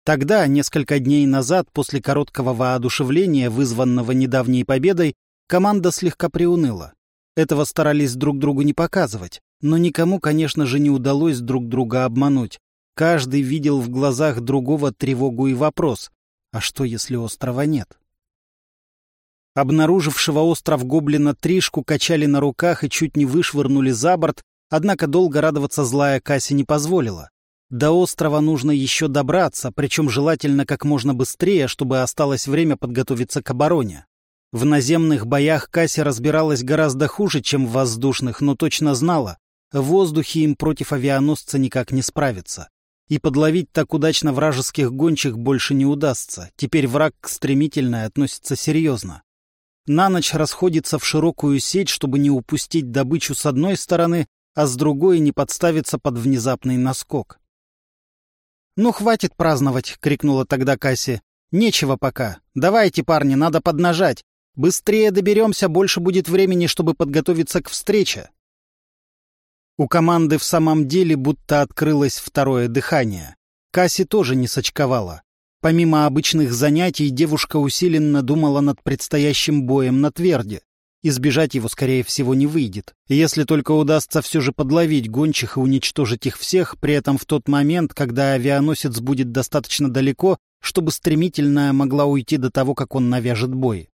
Тогда, несколько дней назад, после короткого воодушевления, вызванного недавней победой, команда слегка приуныла. Этого старались друг другу не показывать, но никому, конечно же, не удалось друг друга обмануть. Каждый видел в глазах другого тревогу и вопрос. А что, если острова нет? Обнаружившего остров гоблина Тришку качали на руках и чуть не вышвырнули за борт, однако долго радоваться злая Касси не позволила. До острова нужно еще добраться, причем желательно как можно быстрее, чтобы осталось время подготовиться к обороне. В наземных боях Касси разбиралась гораздо хуже, чем в воздушных, но точно знала, в воздухе им против авианосца никак не справиться. И подловить так удачно вражеских гончих больше не удастся, теперь враг к стремительной относится серьезно на ночь расходится в широкую сеть, чтобы не упустить добычу с одной стороны, а с другой не подставиться под внезапный наскок. «Ну, хватит праздновать!» — крикнула тогда Касси. «Нечего пока. Давайте, парни, надо поднажать. Быстрее доберемся, больше будет времени, чтобы подготовиться к встрече». У команды в самом деле будто открылось второе дыхание. Касси тоже не сочковала. Помимо обычных занятий, девушка усиленно думала над предстоящим боем на тверде. Избежать его, скорее всего, не выйдет. Если только удастся все же подловить гончих и уничтожить их всех, при этом в тот момент, когда авианосец будет достаточно далеко, чтобы стремительная могла уйти до того, как он навяжет бой.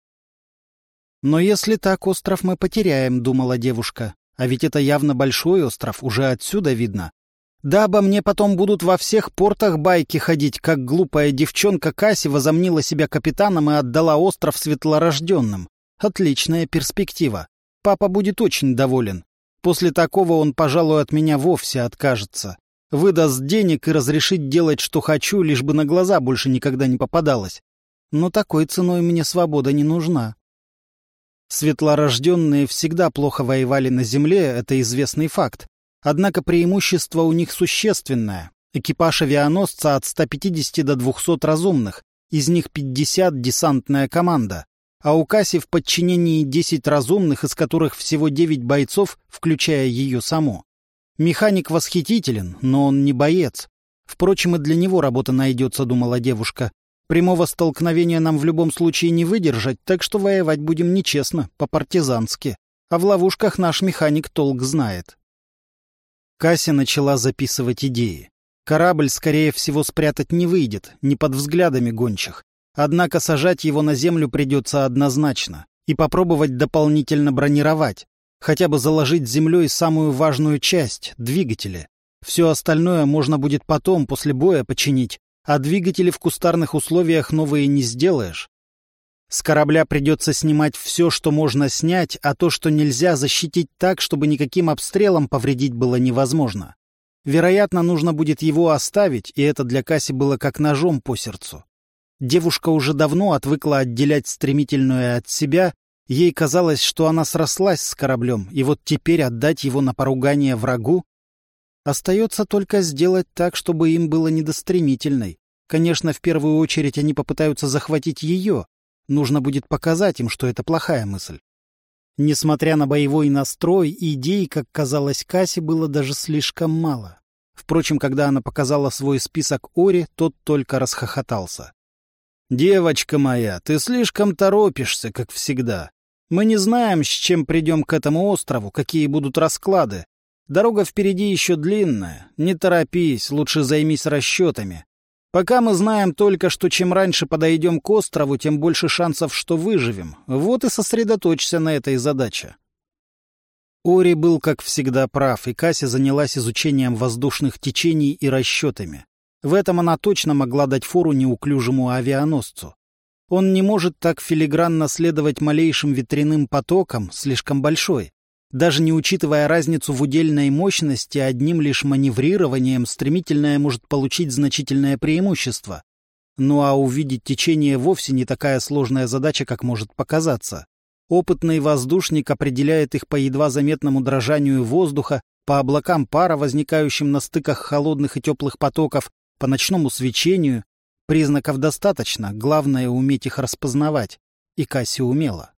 «Но если так, остров мы потеряем», — думала девушка. «А ведь это явно большой остров, уже отсюда видно. Да обо мне потом будут во всех портах байки ходить, как глупая девчонка Касси возомнила себя капитаном и отдала остров светлорожденным. Отличная перспектива. Папа будет очень доволен. После такого он, пожалуй, от меня вовсе откажется. Выдаст денег и разрешит делать, что хочу, лишь бы на глаза больше никогда не попадалось. Но такой ценой мне свобода не нужна. Светлорожденные всегда плохо воевали на земле, это известный факт. Однако преимущество у них существенное. Экипаж авианосца от 150 до 200 разумных, из них 50 — десантная команда. А у Касси в подчинении 10 разумных, из которых всего 9 бойцов, включая ее саму. Механик восхитителен, но он не боец. Впрочем, и для него работа найдется, думала девушка. Прямого столкновения нам в любом случае не выдержать, так что воевать будем нечестно, по-партизански. А в ловушках наш механик толк знает. Кася начала записывать идеи. Корабль, скорее всего, спрятать не выйдет, не под взглядами гончих. Однако сажать его на землю придется однозначно. И попробовать дополнительно бронировать. Хотя бы заложить землей самую важную часть — двигатели. Все остальное можно будет потом, после боя, починить, а двигатели в кустарных условиях новые не сделаешь. С корабля придется снимать все, что можно снять, а то, что нельзя, защитить так, чтобы никаким обстрелом повредить было невозможно. Вероятно, нужно будет его оставить, и это для Касси было как ножом по сердцу. Девушка уже давно отвыкла отделять стремительное от себя, ей казалось, что она срослась с кораблем, и вот теперь отдать его на поругание врагу? Остается только сделать так, чтобы им было недостремительной. Конечно, в первую очередь они попытаются захватить ее, Нужно будет показать им, что это плохая мысль. Несмотря на боевой настрой, идей, как казалось Кассе, было даже слишком мало. Впрочем, когда она показала свой список Ори, тот только расхохотался. «Девочка моя, ты слишком торопишься, как всегда. Мы не знаем, с чем придем к этому острову, какие будут расклады. Дорога впереди еще длинная. Не торопись, лучше займись расчетами. Пока мы знаем только, что чем раньше подойдем к острову, тем больше шансов, что выживем. Вот и сосредоточься на этой задаче. Ори был, как всегда, прав, и Кася занялась изучением воздушных течений и расчетами. В этом она точно могла дать фору неуклюжему авианосцу. Он не может так филигранно следовать малейшим ветряным потокам, слишком большой. Даже не учитывая разницу в удельной мощности, одним лишь маневрированием стремительное может получить значительное преимущество. Ну а увидеть течение вовсе не такая сложная задача, как может показаться. Опытный воздушник определяет их по едва заметному дрожанию воздуха, по облакам пара, возникающим на стыках холодных и теплых потоков, по ночному свечению. Признаков достаточно, главное — уметь их распознавать. И Касси умела.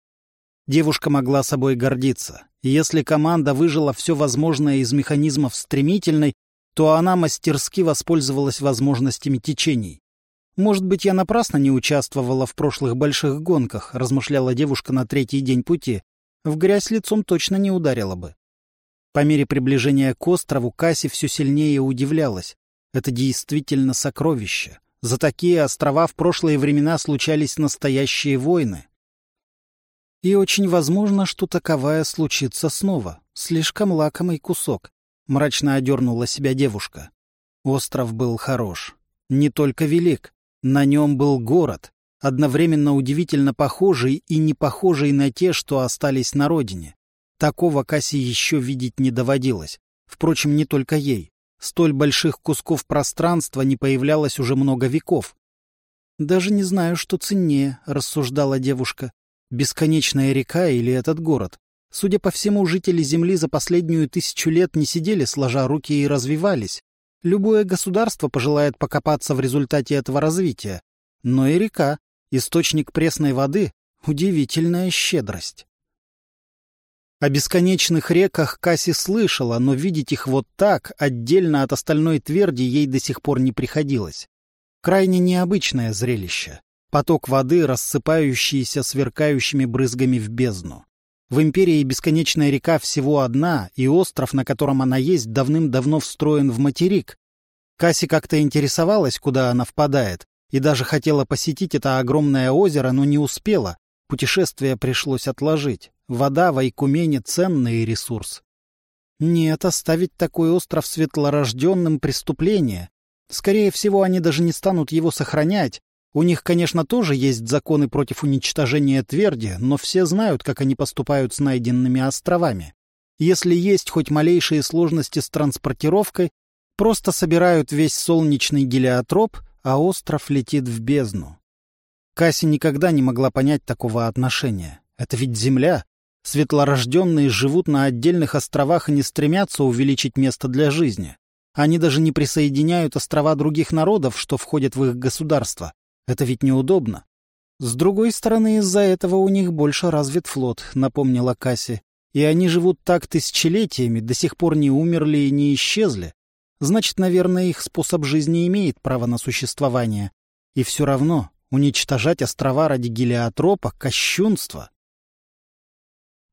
Девушка могла собой гордиться. Если команда выжила все возможное из механизмов стремительной, то она мастерски воспользовалась возможностями течений. «Может быть, я напрасно не участвовала в прошлых больших гонках», — размышляла девушка на третий день пути. «В грязь лицом точно не ударила бы». По мере приближения к острову Касси все сильнее удивлялась. Это действительно сокровище. За такие острова в прошлые времена случались настоящие войны. И очень возможно, что таковая случится снова. Слишком лакомый кусок. Мрачно одернула себя девушка. Остров был хорош. Не только велик. На нем был город, одновременно удивительно похожий и не похожий на те, что остались на родине. Такого Касси еще видеть не доводилось. Впрочем, не только ей. Столь больших кусков пространства не появлялось уже много веков. «Даже не знаю, что ценнее», — рассуждала девушка. Бесконечная река или этот город? Судя по всему, жители Земли за последнюю тысячу лет не сидели сложа руки и развивались. Любое государство пожелает покопаться в результате этого развития. Но и река, источник пресной воды, удивительная щедрость. О бесконечных реках Касси слышала, но видеть их вот так, отдельно от остальной тверди, ей до сих пор не приходилось. Крайне необычное зрелище поток воды, рассыпающийся сверкающими брызгами в бездну. В империи бесконечная река всего одна, и остров, на котором она есть, давным-давно встроен в материк. Касси как-то интересовалась, куда она впадает, и даже хотела посетить это огромное озеро, но не успела. Путешествие пришлось отложить. Вода в Айкумене — ценный ресурс. Нет, оставить такой остров светлорожденным — преступление. Скорее всего, они даже не станут его сохранять, у них, конечно, тоже есть законы против уничтожения тверди, но все знают, как они поступают с найденными островами. Если есть хоть малейшие сложности с транспортировкой, просто собирают весь солнечный гелиотроп, а остров летит в бездну. Касси никогда не могла понять такого отношения. Это ведь Земля. Светлорожденные живут на отдельных островах и не стремятся увеличить место для жизни. Они даже не присоединяют острова других народов, что входят в их государство. Это ведь неудобно. С другой стороны, из-за этого у них больше развит флот, напомнила Касси. И они живут так тысячелетиями, до сих пор не умерли и не исчезли. Значит, наверное, их способ жизни имеет право на существование. И все равно уничтожать острова ради гелиотропа — кощунство.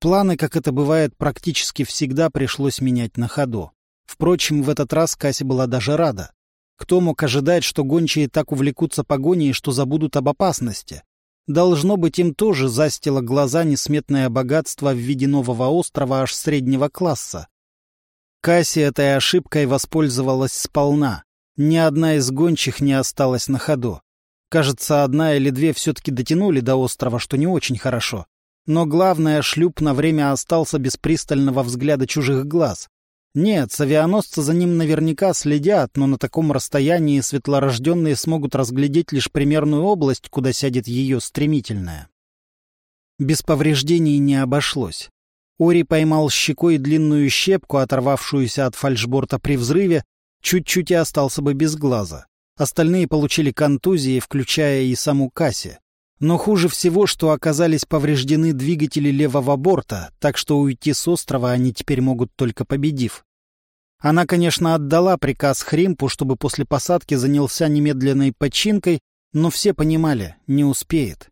Планы, как это бывает практически всегда, пришлось менять на ходу. Впрочем, в этот раз Касси была даже рада. Кто мог ожидать, что гончие так увлекутся погоней, что забудут об опасности? Должно быть, им тоже застило глаза несметное богатство в виде нового острова аж среднего класса. Касси этой ошибкой воспользовалась сполна. Ни одна из гончих не осталась на ходу. Кажется, одна или две все-таки дотянули до острова, что не очень хорошо. Но главное, шлюп на время остался без пристального взгляда чужих глаз. Нет, с авианосца за ним наверняка следят, но на таком расстоянии светлорожденные смогут разглядеть лишь примерную область, куда сядет ее стремительная. Без повреждений не обошлось. Ори поймал щекой длинную щепку, оторвавшуюся от фальшборта при взрыве, чуть-чуть и остался бы без глаза. Остальные получили контузии, включая и саму Касси. Но хуже всего, что оказались повреждены двигатели левого борта, так что уйти с острова они теперь могут только победив. Она, конечно, отдала приказ Хримпу, чтобы после посадки занялся немедленной починкой, но все понимали, не успеет.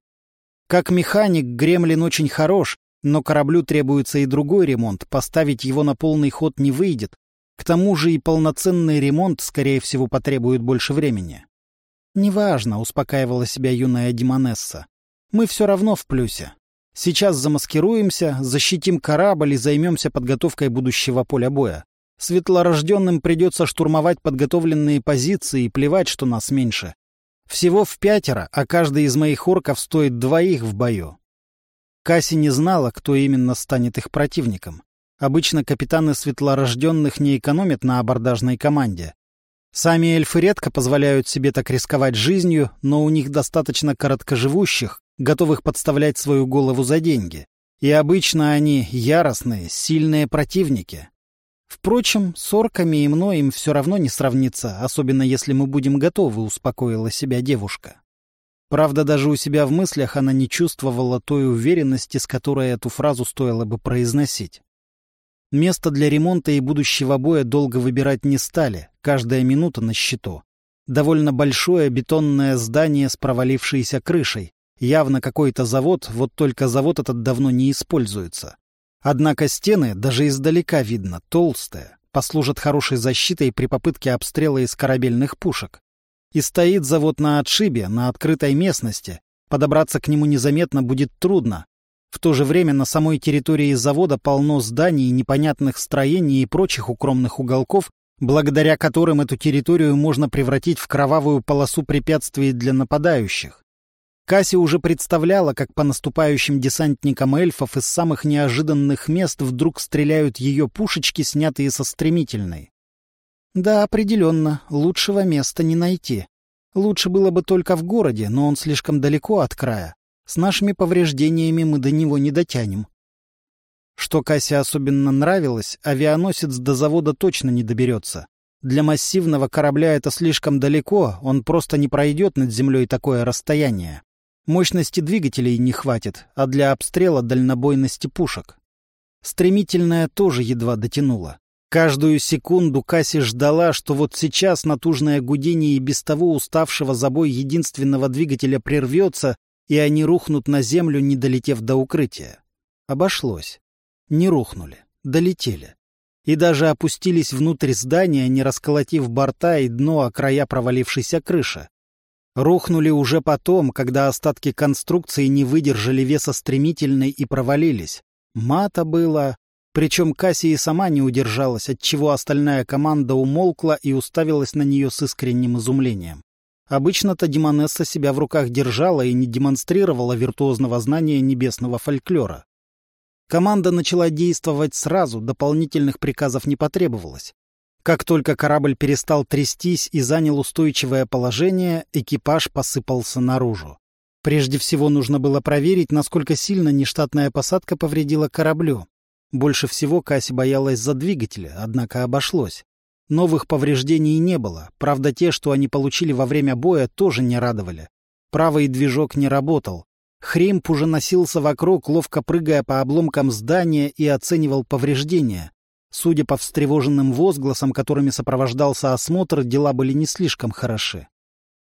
Как механик Гремлин очень хорош, но кораблю требуется и другой ремонт, поставить его на полный ход не выйдет. К тому же и полноценный ремонт, скорее всего, потребует больше времени. «Неважно», — успокаивала себя юная Димонесса. «Мы все равно в плюсе. Сейчас замаскируемся, защитим корабль и займемся подготовкой будущего поля боя. Светлорожденным придется штурмовать подготовленные позиции и плевать, что нас меньше. Всего в пятеро, а каждый из моих орков стоит двоих в бою. Касси не знала, кто именно станет их противником. Обычно капитаны светлорожденных не экономят на абордажной команде. Сами эльфы редко позволяют себе так рисковать жизнью, но у них достаточно короткоживущих, готовых подставлять свою голову за деньги. И обычно они яростные, сильные противники. Впрочем, с орками и мной им все равно не сравнится, особенно если мы будем готовы, успокоила себя девушка. Правда, даже у себя в мыслях она не чувствовала той уверенности, с которой эту фразу стоило бы произносить. Место для ремонта и будущего боя долго выбирать не стали, каждая минута на счету. Довольно большое бетонное здание с провалившейся крышей. Явно какой-то завод, вот только завод этот давно не используется. Однако стены, даже издалека видно, толстые, послужат хорошей защитой при попытке обстрела из корабельных пушек. И стоит завод на отшибе, на открытой местности. Подобраться к нему незаметно будет трудно. В то же время на самой территории завода полно зданий, непонятных строений и прочих укромных уголков, благодаря которым эту территорию можно превратить в кровавую полосу препятствий для нападающих. Касси уже представляла, как по наступающим десантникам эльфов из самых неожиданных мест вдруг стреляют ее пушечки, снятые со стремительной. Да, определенно, лучшего места не найти. Лучше было бы только в городе, но он слишком далеко от края. С нашими повреждениями мы до него не дотянем. Что Кассе особенно нравилось, авианосец до завода точно не доберется. Для массивного корабля это слишком далеко, он просто не пройдет над землей такое расстояние. Мощности двигателей не хватит, а для обстрела дальнобойности пушек. Стремительная тоже едва дотянула. Каждую секунду Касси ждала, что вот сейчас натужное гудение и без того уставшего за бой единственного двигателя прервется, и они рухнут на землю, не долетев до укрытия. Обошлось. Не рухнули, долетели. И даже опустились внутрь здания, не расколотив борта и дно о края провалившейся крыши. Рухнули уже потом, когда остатки конструкции не выдержали веса стремительной и провалились. Мата было... Причем Кассия сама не удержалась, отчего остальная команда умолкла и уставилась на нее с искренним изумлением. Обычно-то Демонесса себя в руках держала и не демонстрировала виртуозного знания небесного фольклора. Команда начала действовать сразу, дополнительных приказов не потребовалось. Как только корабль перестал трястись и занял устойчивое положение, экипаж посыпался наружу. Прежде всего нужно было проверить, насколько сильно нештатная посадка повредила кораблю. Больше всего Касси боялась за двигателя, однако обошлось. Новых повреждений не было, правда те, что они получили во время боя, тоже не радовали. Правый движок не работал. Хремп уже носился вокруг, ловко прыгая по обломкам здания и оценивал повреждения. Судя по встревоженным возгласам, которыми сопровождался осмотр, дела были не слишком хороши.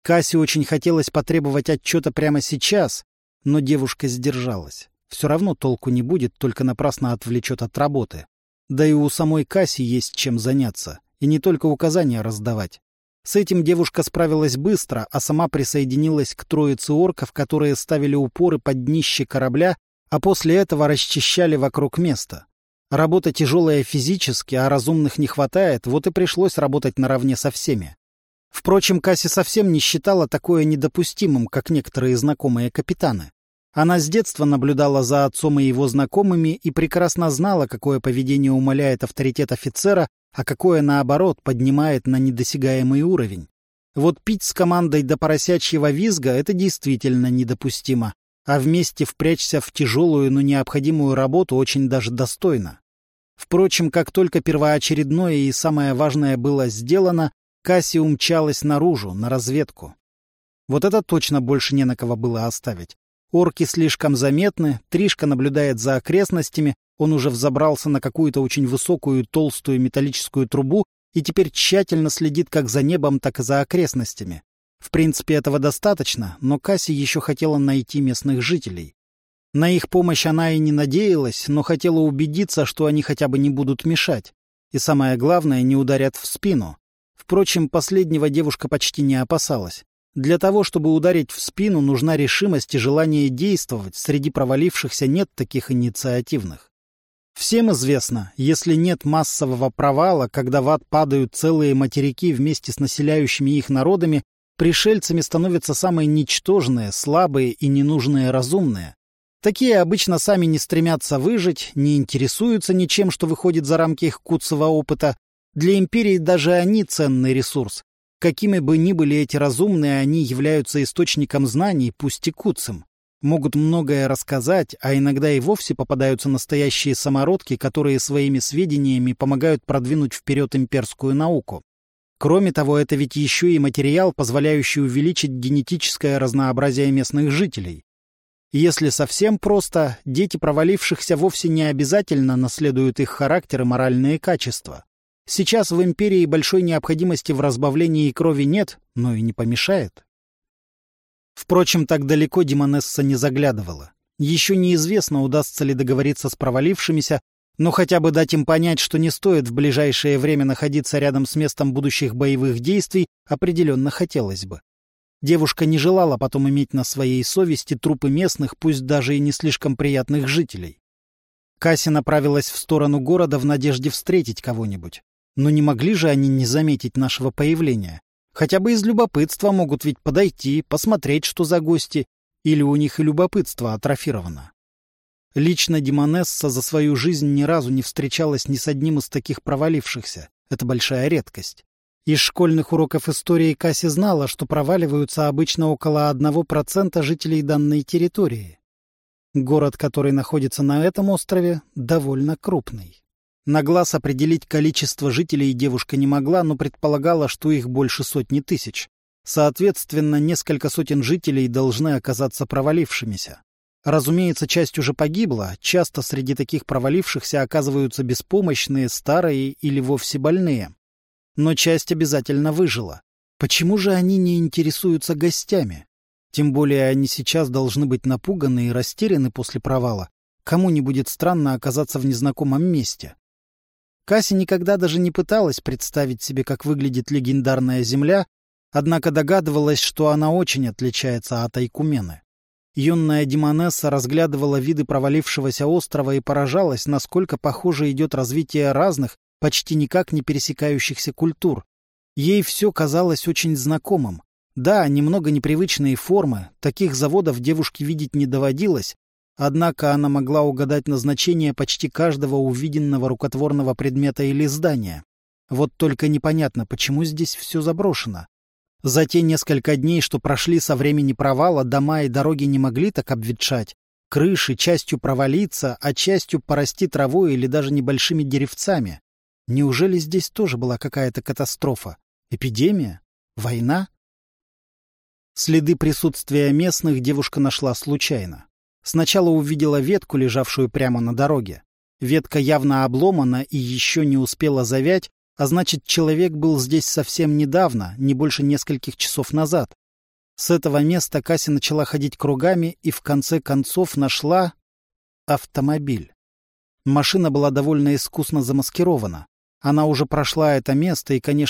Кассе очень хотелось потребовать отчета прямо сейчас, но девушка сдержалась. Все равно толку не будет, только напрасно отвлечет от работы. Да и у самой Касси есть чем заняться, и не только указания раздавать. С этим девушка справилась быстро, а сама присоединилась к троице орков, которые ставили упоры под днище корабля, а после этого расчищали вокруг места. Работа тяжелая физически, а разумных не хватает, вот и пришлось работать наравне со всеми. Впрочем, Касси совсем не считала такое недопустимым, как некоторые знакомые капитаны. Она с детства наблюдала за отцом и его знакомыми и прекрасно знала, какое поведение умаляет авторитет офицера, а какое, наоборот, поднимает на недосягаемый уровень. Вот пить с командой до поросячьего визга — это действительно недопустимо, а вместе впрячься в тяжелую, но необходимую работу очень даже достойно. Впрочем, как только первоочередное и самое важное было сделано, Касси умчалась наружу, на разведку. Вот это точно больше не на кого было оставить. Орки слишком заметны, Тришка наблюдает за окрестностями, он уже взобрался на какую-то очень высокую толстую металлическую трубу и теперь тщательно следит как за небом, так и за окрестностями. В принципе, этого достаточно, но Касси еще хотела найти местных жителей. На их помощь она и не надеялась, но хотела убедиться, что они хотя бы не будут мешать. И самое главное, не ударят в спину. Впрочем, последнего девушка почти не опасалась. Для того, чтобы ударить в спину, нужна решимость и желание действовать. Среди провалившихся нет таких инициативных. Всем известно, если нет массового провала, когда в ад падают целые материки вместе с населяющими их народами, пришельцами становятся самые ничтожные, слабые и ненужные разумные. Такие обычно сами не стремятся выжить, не интересуются ничем, что выходит за рамки их куцого опыта. Для империи даже они ценный ресурс. Какими бы ни были эти разумные, они являются источником знаний, пусть и куцым. Могут многое рассказать, а иногда и вовсе попадаются настоящие самородки, которые своими сведениями помогают продвинуть вперед имперскую науку. Кроме того, это ведь еще и материал, позволяющий увеличить генетическое разнообразие местных жителей. Если совсем просто, дети провалившихся вовсе не обязательно наследуют их характер и моральные качества. Сейчас в империи большой необходимости в разбавлении крови нет, но и не помешает. Впрочем, так далеко Демонесса не заглядывала. Еще неизвестно, удастся ли договориться с провалившимися, но хотя бы дать им понять, что не стоит в ближайшее время находиться рядом с местом будущих боевых действий, определенно хотелось бы. Девушка не желала потом иметь на своей совести трупы местных, пусть даже и не слишком приятных жителей. Касси направилась в сторону города в надежде встретить кого-нибудь. Но не могли же они не заметить нашего появления? Хотя бы из любопытства могут ведь подойти, посмотреть, что за гости, или у них и любопытство атрофировано. Лично Демонесса за свою жизнь ни разу не встречалась ни с одним из таких провалившихся. Это большая редкость. Из школьных уроков истории Касси знала, что проваливаются обычно около 1% жителей данной территории. Город, который находится на этом острове, довольно крупный. На глаз определить количество жителей девушка не могла, но предполагала, что их больше сотни тысяч. Соответственно, несколько сотен жителей должны оказаться провалившимися. Разумеется, часть уже погибла, часто среди таких провалившихся оказываются беспомощные, старые или вовсе больные. Но часть обязательно выжила. Почему же они не интересуются гостями? Тем более они сейчас должны быть напуганы и растеряны после провала. Кому не будет странно оказаться в незнакомом месте. Касси никогда даже не пыталась представить себе, как выглядит легендарная земля, однако догадывалась, что она очень отличается от Айкумены. Юная Демонесса разглядывала виды провалившегося острова и поражалась, насколько похоже идет развитие разных, почти никак не пересекающихся культур. Ей все казалось очень знакомым. Да, немного непривычные формы, таких заводов девушке видеть не доводилось, Однако она могла угадать назначение почти каждого увиденного рукотворного предмета или здания. Вот только непонятно, почему здесь все заброшено. За те несколько дней, что прошли со времени провала, дома и дороги не могли так обветшать. Крыши частью провалиться, а частью порасти травой или даже небольшими деревцами. Неужели здесь тоже была какая-то катастрофа? Эпидемия? Война? Следы присутствия местных девушка нашла случайно. Сначала увидела ветку, лежавшую прямо на дороге. Ветка явно обломана и еще не успела завять, а значит, человек был здесь совсем недавно, не больше нескольких часов назад. С этого места Кася начала ходить кругами и в конце концов нашла автомобиль. Машина была довольно искусно замаскирована. Она уже прошла это место и, конечно,